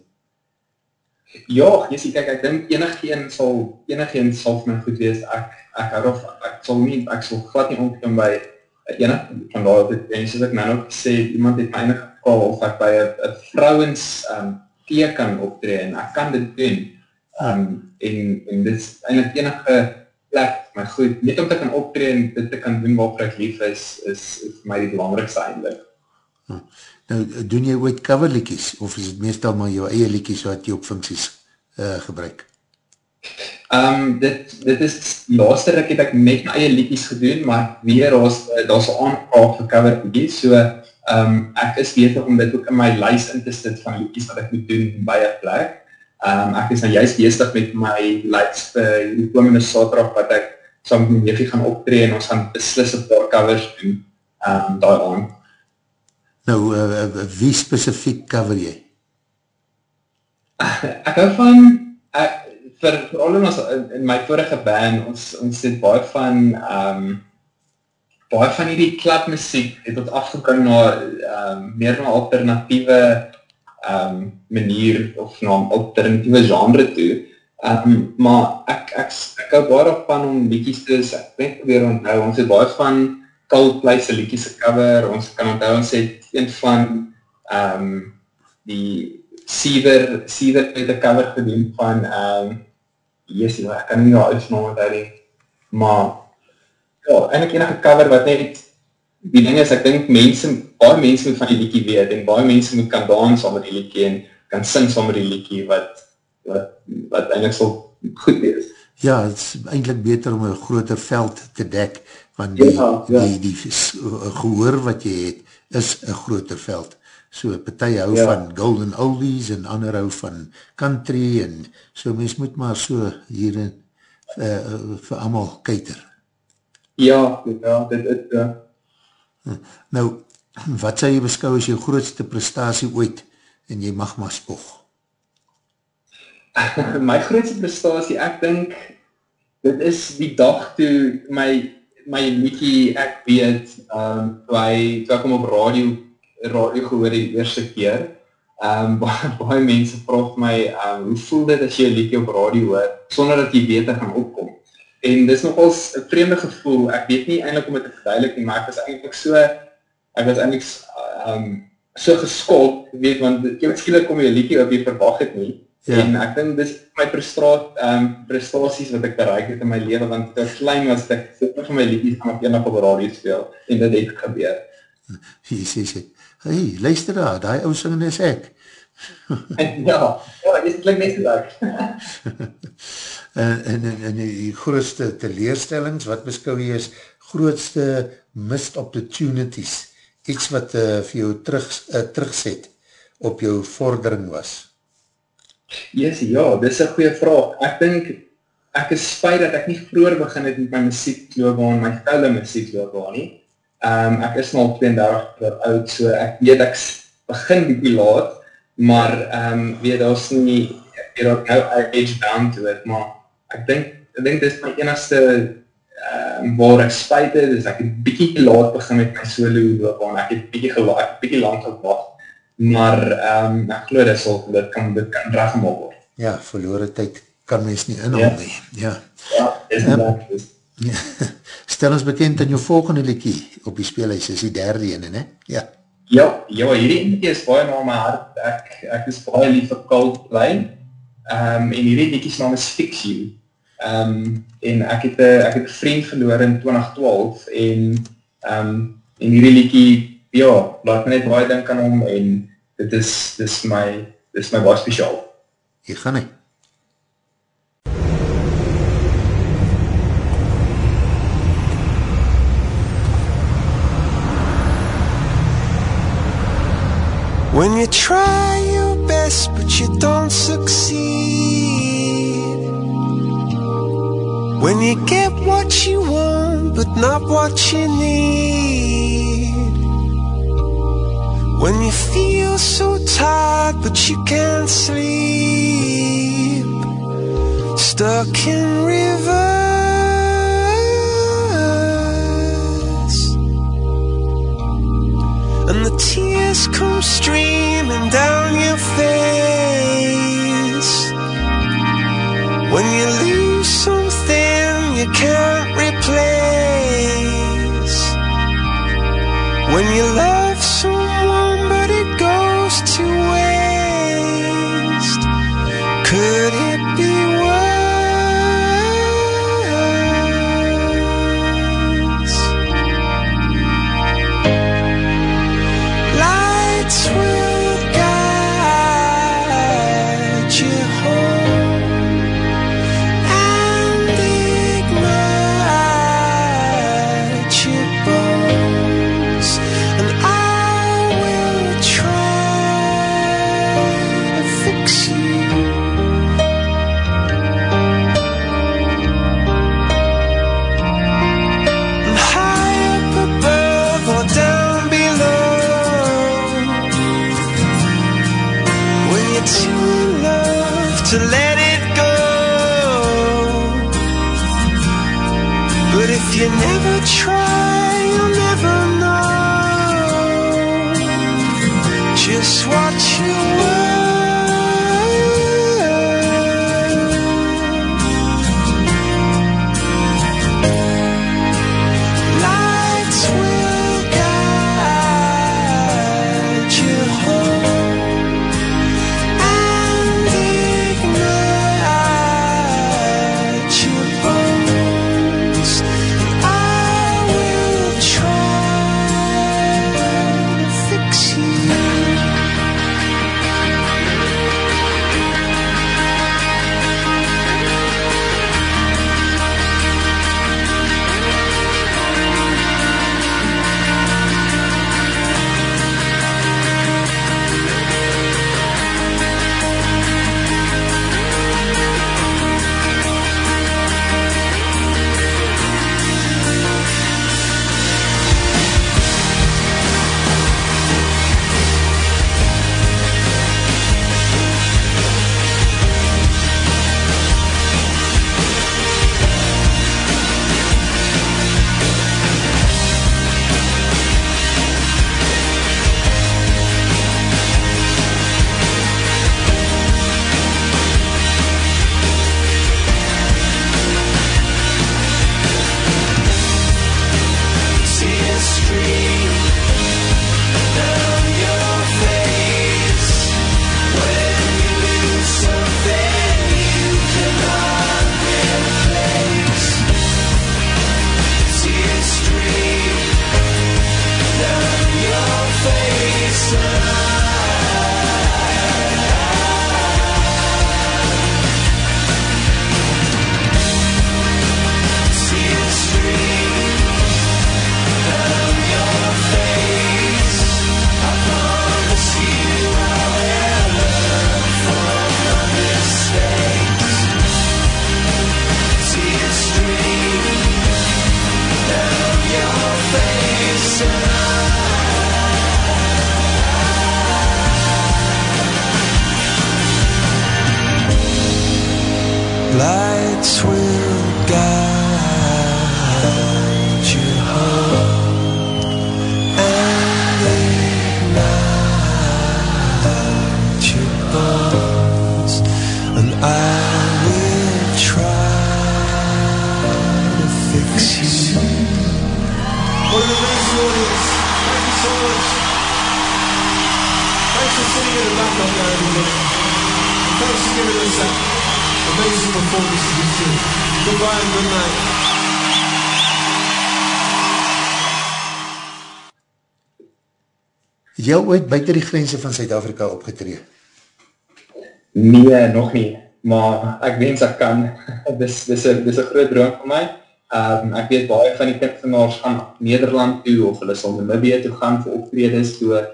Ja, jy sê kyk, ek dink enigeen sal enigeen sal vir my goed wees. Ek ek hou of ek sal nie ek sal glad nie omkom by enig van daai dit en soos ek nou nog sê iemand het my enige geval of ek by 'n vrouens um tee kan optree en ek kan dit doen. Um en en dit is eintlik enige plek my goed net om te kan optree en dit te kan doen waarvoor ek lief is is, is vir my die belangrikste eintlik. Hm. Nou, doen jy ooit coverlikies, of is het meestal maar jou eie likies wat jy op funksies uh, gebruik? Um, dit, dit is, laaste rik het ek net my eie likies gedoen, maar weer daar is, daar is een aanvraag vir coverlikies, so um, ek is bezig om dit ook in my lijst in te sit van likies wat ek moet doen by een plek. Um, ek is nou juist bezig met my lijst vir die komende saterdag wat ek saam met my neefie gaan optree en ons gaan beslis een paar covers doen um, daar aan. Nou, uh, wie specifiek cover jy? Ek hou van, ek, vir, vir al in, ons, in my vorige band, ons, ons het baie van, um, baie van die klapmuziek, het wat afgekring na um, meer na alternatieve um, manier, of na alternatieve genre toe, um, maar ek, ek, ek hou baie van om liedjes te, ek weet weer onthou, ons het baie van, Coldplay se liedjie se cover, ons kan onthou ons het een van um, die Seaver, Seaver het een cover gedoen van um, yes, ek kan nie jou uitsnaam onthou nie, maar ja, eindelijk enige cover wat net die ding is, ek dink mense, baie mense moet van die liedjie weet en baie mense moet kan dans saam met die liedjie en kan sing saam met die liedjie wat, wat, wat eindelijk so goed wees. Ja, het is eindelijk beter om een groter veld te dek want die, ja, ja. die, die gehoor wat jy het, is een groter veld. So, partij hou ja. van Golden Oldies en ander hou van country en so, mens moet maar so hierin uh, uh, vir allemaal keiter. Ja, ja, dit is ja. Nou, wat sal jy beskou as jou grootste prestatie ooit en jy mag maar spog? my grootste prestatie, ek dink, dit is die dag toe my my liedjie ek weet um toe hy toe ek hom op radio radio gehoor die eerste keer um baie, baie mense vra my um hoe voel dit as jy 'n liedjie op radio hoor sonder dat jy weet hy gaan opkom En dis nogals 'n vreemde gevoel. Ek weet nie eintlik hoe om dit te verduidelik nie, maar ek was eintlik so ek was eintlik um so geskok, weet want jy skielik kom jy 'n liedjie op jy verwag het nie. Ja. En ek dink dis my prestaat ehm um, prestasies wat ek bereik het in my lewe want toe klein was ek sit van my liedjies aan op eendag op radio speel en dit het gebeur. Jy sê sê, hey, luister daar, daai ou singende is ek. ja, ja, dit klink net so lekker. en, en, en, en die grootste teleerstellings, wat beskou jy is grootste missed opportunities, iets wat uh, vir jou terug, uh, terugzet op jou vordering was? Yes, ja, dit is een goeie vraag. Ek dink, ek is spijt dat ek nie vroeger begin het met my muziekloobaan, my stille muziekloobaan nie. Um, ek is nou 32 jaar oud, so ek weet ek begin die laat, maar um, weet, is nie, ek weet ook nou age down to it, maar ek dink, ek dink dit is my enigste um, waar ek spijt het, is ek het bykie laat begin met my solo loobaan, ek het bykie gelaat, ek het bykie lang gewacht, maar um, ek geloof dit sal, dit kan, dit kan reggemaak word. Ja, verloore tyd kan mens nie inhaal ja. nie. Ja, ja is um, dat, ja. Stel ons bekend aan jou volgende liekie op die speelhuis, is die derde ene, ne? Ja. Ja, ja, hierdie liekie is baie na my hart, ek, ek is baie lief vir Coldplay, um, en hierdie liekie naam is Fix You, um, en ek het, ek het vriend verloor in 2012, en, um, en hierdie liekie ja, laat my net baie dink aan hom en dit is, dit is my, dit is my baie speciaal. Hier gaan hy. When you try your best but you don't succeed When you get what you want but not what you need When you feel so tired but you can't sleep. Stuck in reverse And the tears come streaming down your face. When you lose something you can't replace. When you love al ooit buiten die grense van Suid-Afrika opgetree? Nee, nog nie, maar ek wens ek kan. dis dis 'n dis 'n groot droom vir my. Um, ek weet baie van die kunstenaars gaan Nederland toe of hulle sal Namibië toe gaan vir optredes toe.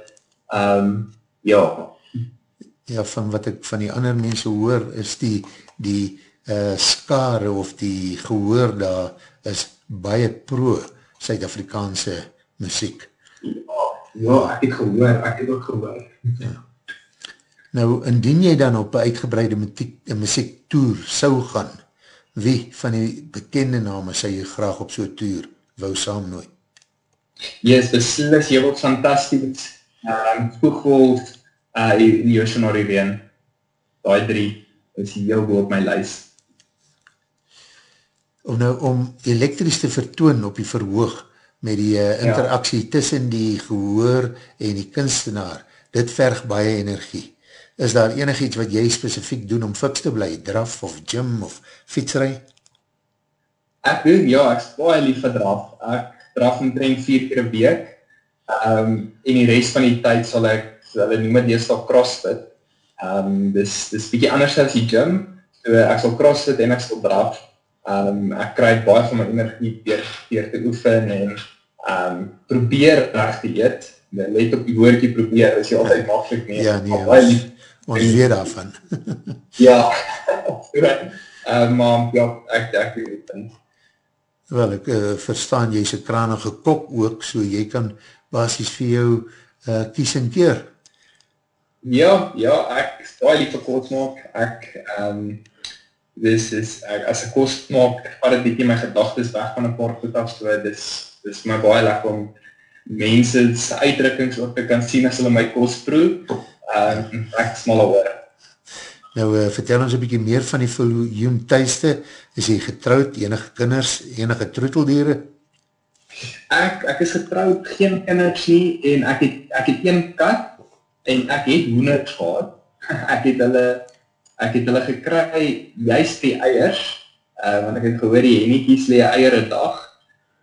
Um, ja, Ja, van wat ek van die ander mense hoor, is die, die uh, skare of die gehoor daar is baie pro Suid-Afrikaanse muziek. ja, ek het gehoor, ek het ook gehoor. Nou, indien jy dan op een uitgebreide muziek, muziek tour sou gaan, wie van die bekende name sou jy graag op so'n tour wou saamnooi? Yes, beslis, jy word fantasties. Um, Spoegwolf, uh, die Yoshino Riveen, die drie, is heel goed op my lijst. Om nou om elektrisch te vertoon op die verhoog met die uh, interaksie ja. tussen die gehoor en die kunstenaar, dit verg baie energie. Is daar enig iets wat jy specifiek doen om fiks te bly, draf of gym of fietsrij? Ek doen, ja, ek is baie lief vir draf. Ek draf omtrent vier keer week, um, en die rest van die tyd sal ek, hulle noem het deestal crossfit, um, dis, dis bietjie anders as die gym, so ek sal crossfit en ek sal draf, um, ek krijg baie van my energie dier, dier te oefen en um, probeer recht te eet, let op die woordje probeer, is jy altyd makkelijk nie, Ja, nee, baie lief. ons weet daarvan. Ja, uh, maar ja, ek, ek doen het in. Wel, ek uh, verstaan, jy is een kranige kok ook, so jy kan basis vir jou uh, kies en keer. Ja, ja, ek is baie lief vir kos maak. Ek, um, dis is, ek, as ek kos maak, ek vat het bietjie my gedagtes weg van een paar goed af, so dis, dis my baie lekker om mense se uitdrukkings ook te kan sien as hulle my kos proe. Um, ek is mal oor. Nou, uh, vertel ons een bykie meer van die Viljoen thuiste. Is jy getrouwd, enige kinders, enige troeteldiere? Ek, ek is getrouwd, geen kinders nie, en ek het, ek het een kat, en ek het hoenders gehad. ek het hulle, ek het hulle gekry, juist die eiers, uh, want ek het gehoor die henniekies lee eier een dag,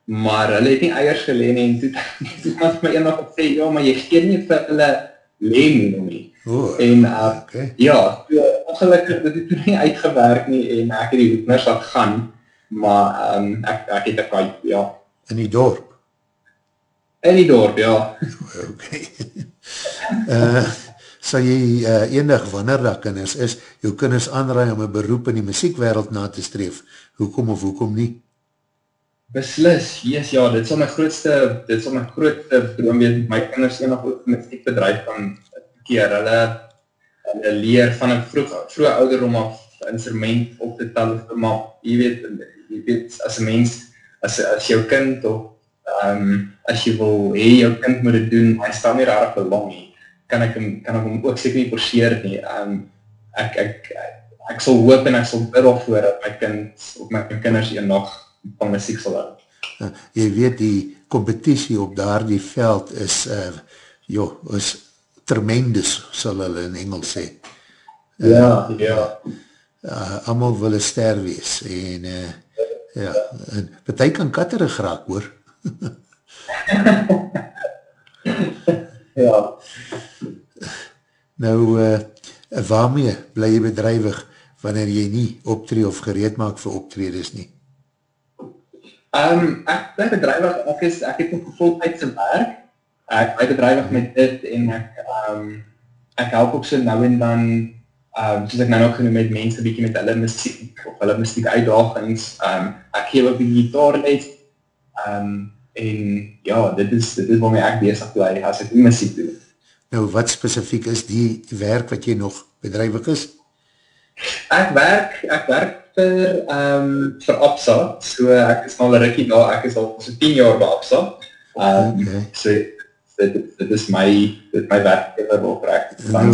maar hulle het nie eiers geleen, en toe, het my een nog gesê, ja, maar jy gee nie vir hulle leen nie. Oh, En uh, okay. ja, toe, ongelukkig, dit het toe nie uitgewerk nie, en ek het die hoenders laat gaan, maar um, ek, ek het een kite, ja. In die dorp? In die dorp, ja. Okay. uh, sal jy uh, enig wanneer dat kinders is, jou kinders aanraai om een beroep in die muziekwereld na te streef? Hoekom of hoekom nie? Beslis, yes, ja, dit sal my grootste, dit sal my grootste droom wees, my kinders enig ook met die bedrijf van keer, hulle, hulle leer van een vroeg, vroeg ouderdom af instrument op te tel, maar jy weet, jy weet, as een mens, as, as jou kind, of um, as jy wil, hee, jou kind moet het doen, hy stel nie raar belang nie, kan ek hom, kan ek hom ook seker nie forceer nie, um, ek, ek, ek, ek sal hoop en ek sal bid voor dat my kind, of my kinders een nog van muziek sal hou. Uh, jy weet die competitie op daar die veld is, uh, jo, is tremendous, sal hulle in Engels sê. Ja, ja. Uh, allemaal wil een ster wees, en uh, ja, en partij kan katterig raak, hoor. ja. Nou, uh, waarmee bly jy bedrijwig wanneer jy nie optree of gereed maak vir optredes nie? Um, ek bly bedrijwig, ek, is, ek het nog voltijdse werk, ek bly bedrijwig met dit en ek, um, ek help ook so nou en dan, um, soos ek nou nog genoem het, mense bykie met hulle muziek of hulle muziek uitdagings, um, ek geef ook die gitaarles, um, en ja, dit is, dit is waarmee ek bezig bly, as ek die muziek doen. Nou, wat specifiek is die werk wat jy nog bedrijwig is? Ek werk, ek werk vir, um, vir APSA, so ek is al een rikkie daar, ek is al so 10 jaar by APSA. Um, Okay. So, dit, dit is my, dit my werkgever wil krijg. Nou,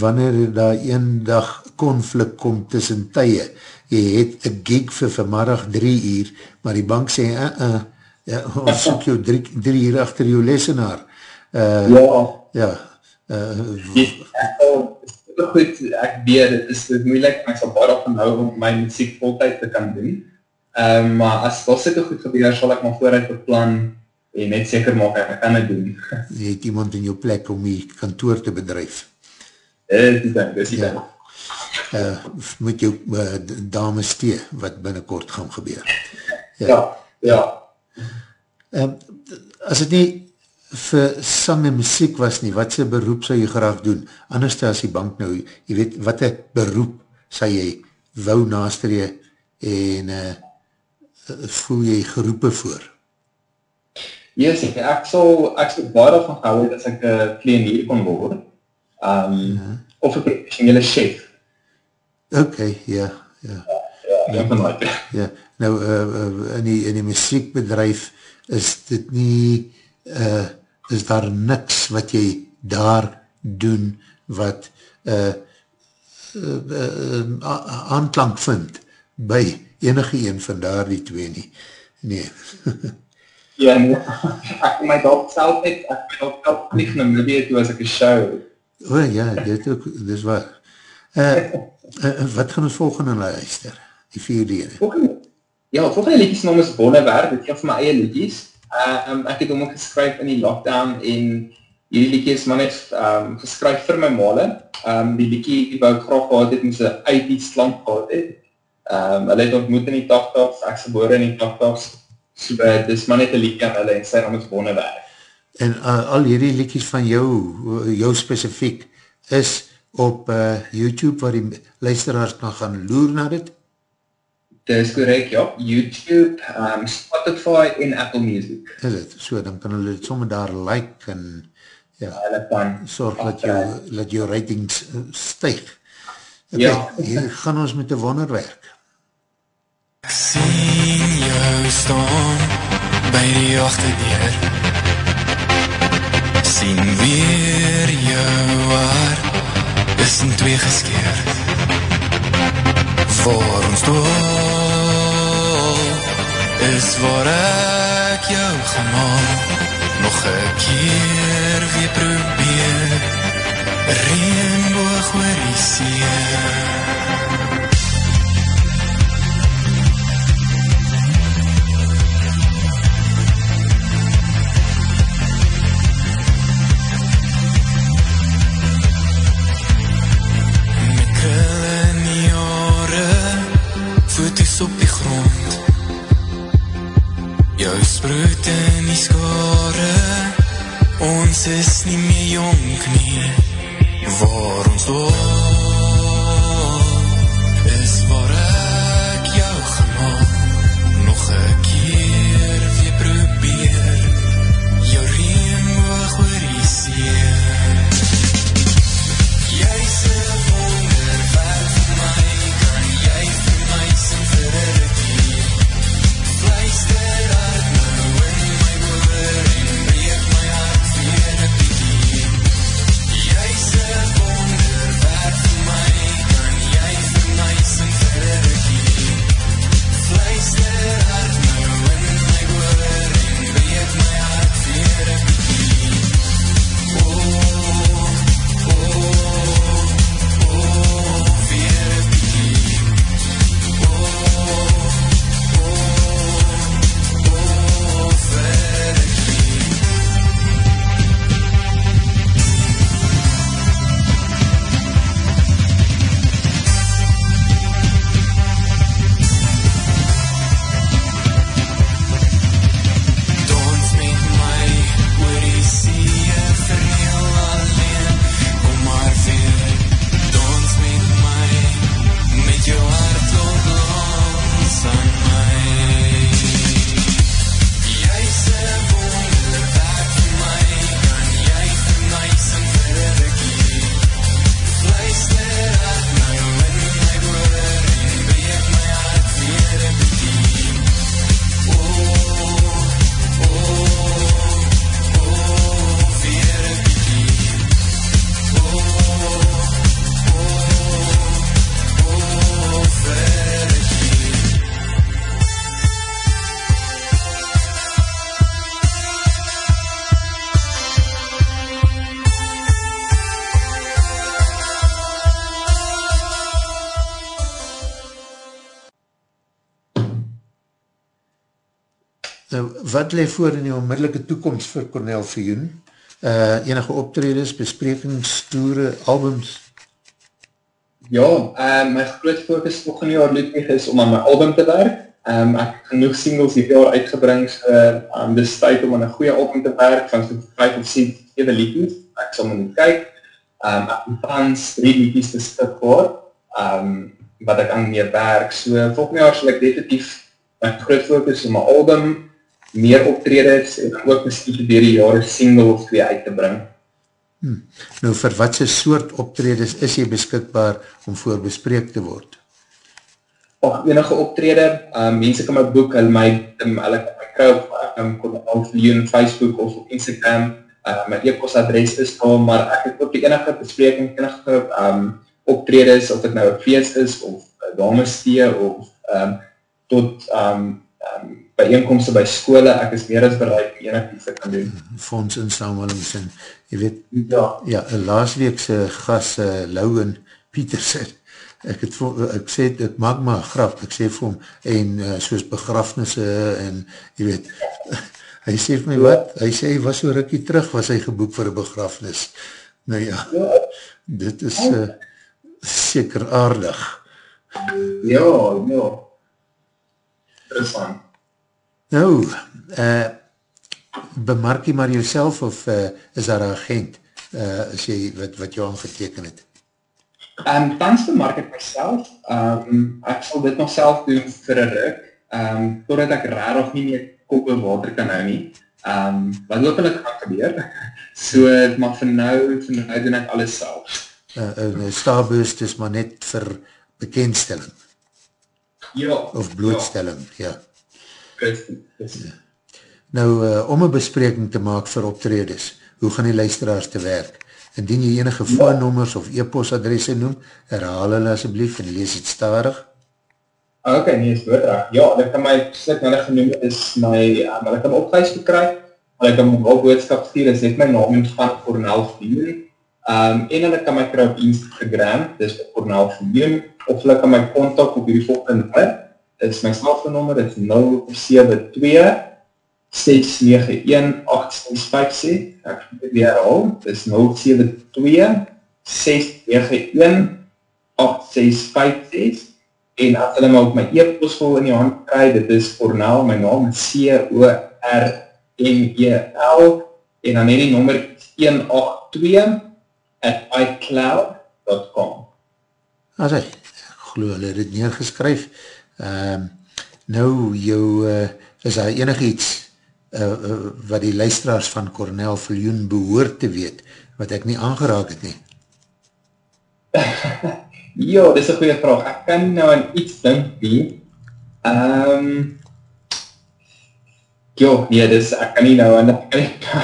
wanneer daar een dag konflik kom tussen tye, jy het een gig vir vanmiddag drie uur, maar die bank sê, uh, uh, ja, ons soek jou drie, drie uur achter jou lesenaar. Uh, Ja, ja, uh, so goed, ek weet, het is dit moeilik, ek sal baie van hou om my muziek voltijd te kan doen. Um, maar as daar sikke goed gebeur, sal ek maar vooruit beplan en net seker maak ek kan het doen. jy het iemand in jou plek om die kantoor te bedrijf. Dit is ding, dit is Ja. ding. Uh, met jou uh, dames thee, wat binnenkort gaan gebeur. Ja, ja. Um, as het nie vir sang en muziek was nie, wat sy beroep sal jy graag doen? Anders as die bank nou, jy weet, wat een beroep sal jy wou nastree en uh, voel jy geroepe voor? Yes, ek sal, ek sal baie daarvan gehou het as ek een kleinier kon word. Um, ja. Of een professionele chef. Ok, ja, ja. Ja, van die. ja. Nou, uh, in, die, in die muziekbedrijf is dit nie, uh, is daar niks wat jy daar doen wat uh, uh, uh, aanklank vind by enige een van daar die twee nie. Nee. Ja, nee. ek my dalk self het, ek dalk kap vlieg na Namibië toe as ek een show. O ja, dit ook, dit is waar. Uh, uh, wat gaan ons volgende luister? Die vierde ene. Volgende, ja, volgende liedjes naam is Bonnewerk, dit is een van my eie liedjes. Uh, um, ek het hom geskryf in die lockdown en hierdie liedje is maar net um, geskryf vir my male. Um, die liedje wou ek graag gehad het, moes een 80s slank gehad het. Um, hulle het ontmoet in die 80s, ek gebore in die 80s. So, uh, dit is maar net een liedje aan hulle en sy naam is Bonnewerk. En uh, al hierdie liedjes van jou, jou specifiek, is op uh, YouTube waar die luisteraars kan gaan loer na dit? Dit is correct, ja. YouTube, um, Spotify en Apple Music. Is het? So, dan kan hulle dit sommer daar like en ja, Hulle kan sorg dat jou, dat jou ratings uh, stijg. Okay, Ja. hier gaan ons met die wonderwerk. Ek sien jou staan by die achterdeur sien weer jou hart is in twee geskeer voor ons doel is waar ek jou gaan haal nog een keer weer probeer reënboog oor die see skare, ons is nie meer jonk nie. Waar ons loop, wat leef voor in die onmiddellike toekomst vir Cornel Vioen? Uh, enige optredes, besprekings, toere, albums? Ja, um, my groot focus volgende jaar Ludwig is om aan my album te werk. Um, ek het genoeg singles die jaar uitgebring, so um, dis tyd om aan een goeie album te werk, van so 5 of 7 liedjes. Ek sal maar moet kyk. Um, ek het tans 3 liedjes beskikbaar, um, wat ek aan meer werk. So volgende jaar sal ek definitief my groot focus op my album, meer optredes en ook miskien weer die jare single of twee uit te bring. Hmm. Nou, vir wat sy soort optredes is jy beskikbaar om voor bespreek te word? Of enige optrede, um, mense kan my boek, hulle my, um, hulle kan my kry op um, of Leon Facebook of op Instagram, uh, my e-post adres is daar, maar ek het ook die enige bespreking, enige um, optredes, of dit nou een feest is, of uh, damestee, of um, tot um, um, bijeenkomste by skole, ek is meer as bereid enig iets te kan doen. Fonds insamelings en, jy weet, Ja, ja, laasweekse gas uh, Lauwen Pietersen, ek het vo, ek sê, ek maak maar grap, ek sê vir hom, en uh, soos begrafnisse en, jy weet, hy sê vir my wat, hy sê, hy was so rukkie terug, was hy geboek vir een begrafnis. Nou ja, dit is uh, seker aardig. ja, ja. Interessant. Nou, uh, bemark jy maar jouself of uh, is daar een agent uh, as jy, wat, wat jou aangeteken het? Um, tans bemark ek myself, um, ek sal dit nog self doen vir een ruk, um, totdat ek rarig nie meer kop en water kan hou nie. Um, wat hopelijk gaan gebeur. So, maar vir nou, vir nou doen ek alles self. Uh, uh, Starburst is maar net vir bekendstelling Ja. of blootstelling, ja. ja dis, Nou, uh, om een bespreking te maak vir optredes, hoe gaan die luisteraars te werk? Indien jy enige voornommers of e-postadresse noem, herhaal hulle asjeblief en lees het starig. Ah, Ok, nee, is doordrag. Ja, dit kan my, soos ek nou net genoem is my, um, hulle kan opgehuis gekry, hulle kan my wel boodskap stuur, is net my naam en van Cornel Vlieren, um, en hulle kan my kry op Instagram, dis op Cornel Vlieren, of hulle kan my contact op die volgende nummer, is my selfoonnummer, is 072 691-8656, ek dit weer herhaal, dis 072-691-8656, en as hulle my op my e-post vol in die hand kry, dit is Cornel, my naam is C-O-R-N-E-L, en dan het die nommer 182 at iCloud.com. As hy, glo hulle het dit neergeskryf. Um, nou, jou, uh, is daar enig iets uh, uh, wat die luisteraars van Cornel Viljoen behoort te weet, wat ek nie aangeraak het nie? Ja, dis 'n goeie vraag. Ek kan nou aan iets dink nie. Ehm um, Ja, nee, dis ek kan nie nou aan kan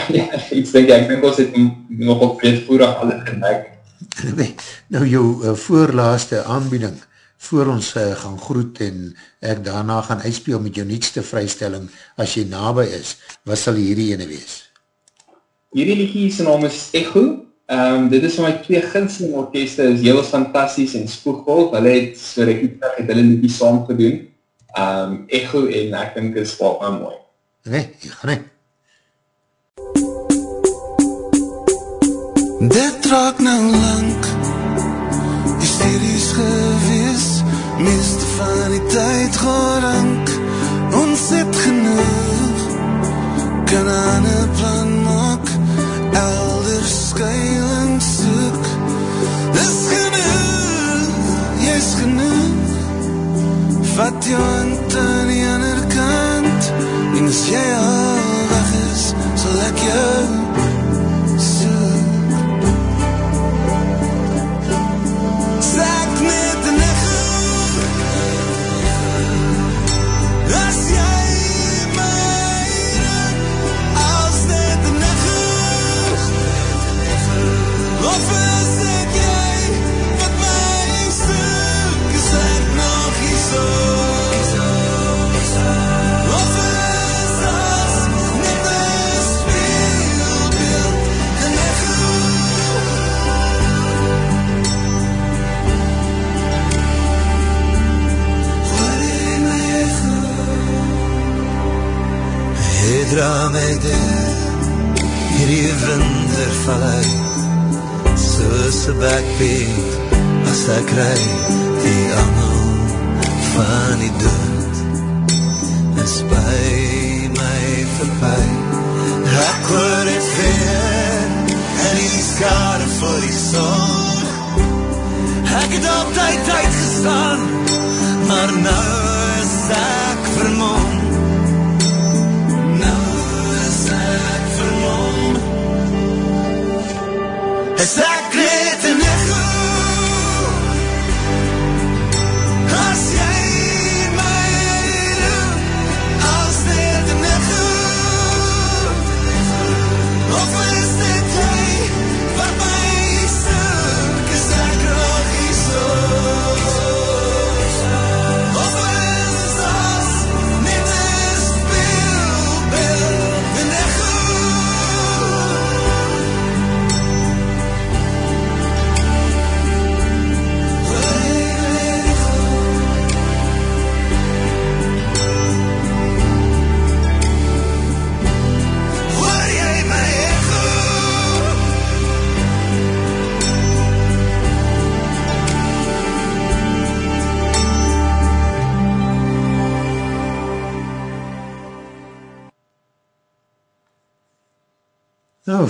nie, ja, iets dink ek dink ons het nog op breedvoerig alles gedek. Nee, nou jou uh, voorlaaste aanbieding, voor ons uh, gaan groet en ek daarna gaan uitspeel met jou nietste vrystelling, as jy nabij is, wat sal hierdie ene wees? Hierdie liedjie se naam is Echo. Ehm um, dit is van my twee gunsteling orkeste, is heel fantasties en spoegwolf. Hulle het so terug het hulle liedjie saam gedoen. Ehm um, Echo en ek dink is baie mooi. Nee, jy gaan nie. Dit raak nou lank Meeste van die tyd gerank Ons het genoeg. Kan aan een plan maak Elders skuiling soek. Dis genoeg Jy's genoeg. Vat jou hand aan die ander kant En as jy al weg is Sal ek jou dra my deur hierdie wintervallei soos 'n backbeat as ek kry die angel van die dood is by my verby ek hoor het weer en die skade voor die son ek het altyd uitgestaan maar nou is ek vermom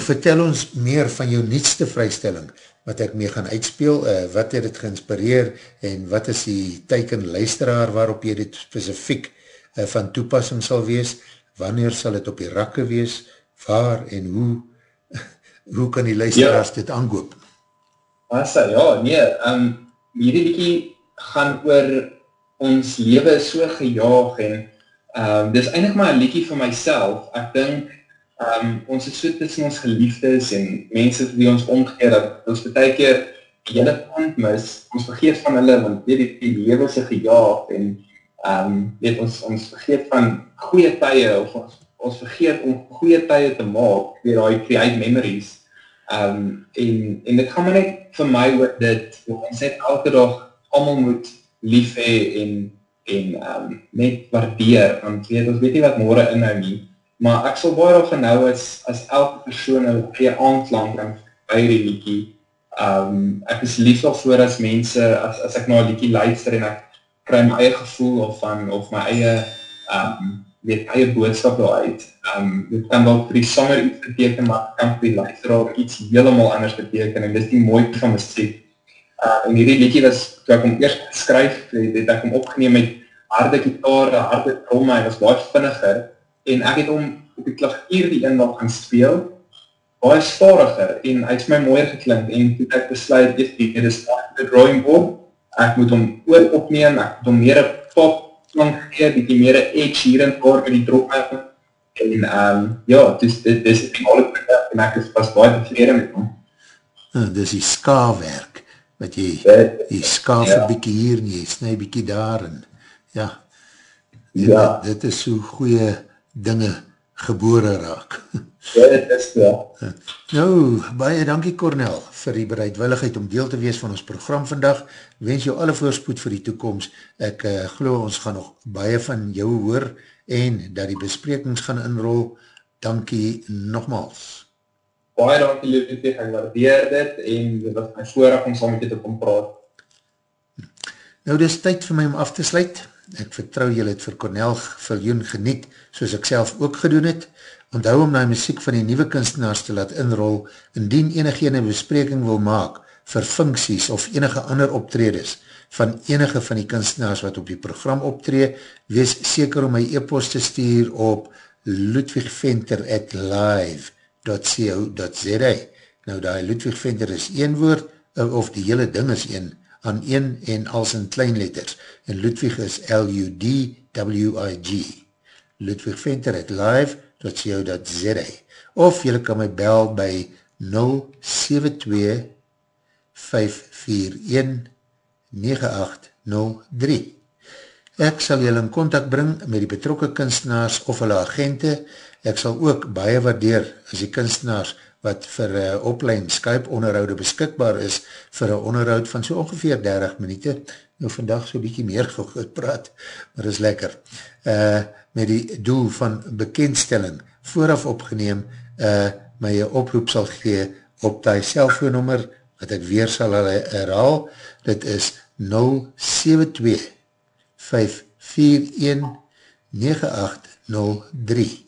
vertel ons meer van jou nietste vrystelling, wat ek mee gaan uitspeel, uh, wat het het geïnspireer, en wat is die teiken luisteraar waarop jy dit specifiek uh, van toepassing sal wees, wanneer sal het op die rakke wees, waar en hoe, hoe kan die luisteraars ja. dit aangoop? Asa, ja, nee, um, hierdie liekie gaan oor ons lewe so gejaag en um, dis eindelijk maar een liekie vir myself. Ek dink, um, ons is so tussen ons geliefdes en mense die ons omgekeer, dat ons betek keer die hele punt mis, ons vergeet van hulle, want weet die, die lewe is gejaag en um, weet ons, ons vergeet van goeie tye, of ons, ons vergeet om goeie tye te maak, weet die create memories, Um, en, en dit gaan maar net vir my oor dit, ons net elke dag allemaal moet lief hee en, en um, net waardeer, want weet, ons weet nie wat morgen inhou nie, maar ek sal baie daarvan nou as, as elke persoon een goeie aanklank en by die liekie, um, ek is lief daarvoor as mense, as, as ek na nou liekie luister en ek kry my eie gevoel of, van, of my eie um, weet eie boodskap daar uit. Um, dit kan wel vir die sanger iets beteken, maar het kan vir die luisteraar iets helemaal anders beteken, en dit is die mooie van muziek. Uh, en hierdie liedje was, toe ek hom eerst geskryf, het ek hom opgeneem met harde gitaar, harde tromme, en was baie vinniger, en ek het hom op die klavier die wat gaan speel, baie stariger, en hy is my mooier geklink, en toe ek besluit, dit is die drawing board, ek moet hom oor opneem, ek moet hom meer pop klank gee, die meer edge hier en daar met die drop en um, ja, dis, dis, dis die finale product en ek is pas baie tevrede met hom. Uh, dis die ska-werk, wat jy, jy skaaf ja. een bykie hier en jy snij bykie daar en ja, dit, ja. dit, dit is so goeie dinge gebore raak. Ja, dit is ja. Nou, baie dankie Cornel vir die bereidwilligheid om deel te wees van ons program vandag. Wens jou alle voorspoed vir die toekomst. Ek uh, geloof ons gaan nog baie van jou hoor en dat die besprekings gaan inrol. Dankie nogmaals. Baie dankie Ludwig, ek waardeer dit en dit was my voorraag om saam met jy te kom praat. Nou, dit is tyd vir my om af te sluit. Ek vertrouw jy het vir Cornel Viljoen geniet, soos ek self ook gedoen het. Onthou om na muziek van die nieuwe kunstenaars te laat inrol, indien enige ene bespreking wil maak vir funksies of enige ander optredes van enige van die kunstenaars wat op die program optree, wees seker om my e-post te stuur op ludwigventer at live.co.za Nou die Ludwig Venter is een woord, of die hele ding is een, aan een en als in kleinletters, en Ludwig is L-U-D-W-I-G Ludwig Venter at live.co.za www.co.za of jylle kan my bel by 072-541-9803 Ek sal jylle in contact bring met die betrokke kunstenaars of hulle agente. Ek sal ook baie waardeer as die kunstenaars wat vir uh, oplein Skype onderhoude beskikbaar is vir een onderhoud van so ongeveer 30 minuut nou vandag so bykie meer gepraat, maar is lekker. Uh, met die doel van bekendstelling vooraf opgeneem, uh, my oproep sal gee op die cellfoonnummer, wat ek weer sal herhaal, dit is 072 541 9803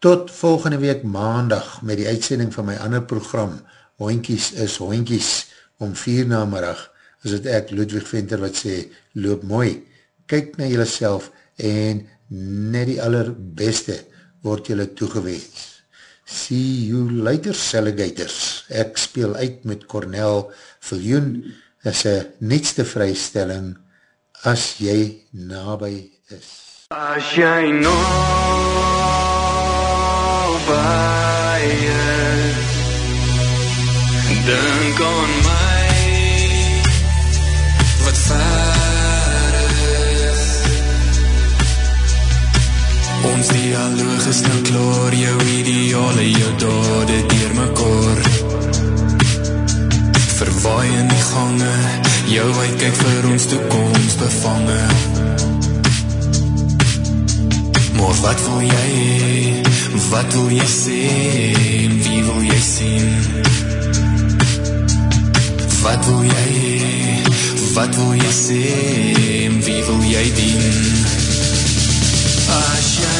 Tot volgende week maandag met die uitsending van my ander program, Hoinkies is Hoinkies, om vier namerig, is het ek, Ludwig Venter, wat sê, loop mooi, kyk na jylle self en net die allerbeste word jylle toegewees. See you later, Selligators. Ek speel uit met Cornel Viljoen, is een nietste vrystelling, as jy nabij is. As jy naby is Dink aan my Wat ver is. Ons dialoog is nou klaar Jou ideale, jou dade dier mekaar. Verwaai in die gange Jou uitkijk vir ons toekomst bevange Maar wat wil jy? Wat wil jy sê? En wie wil jy sien? Wat wil jy? Wat wil jy sê? En wie wil jy dien? As jy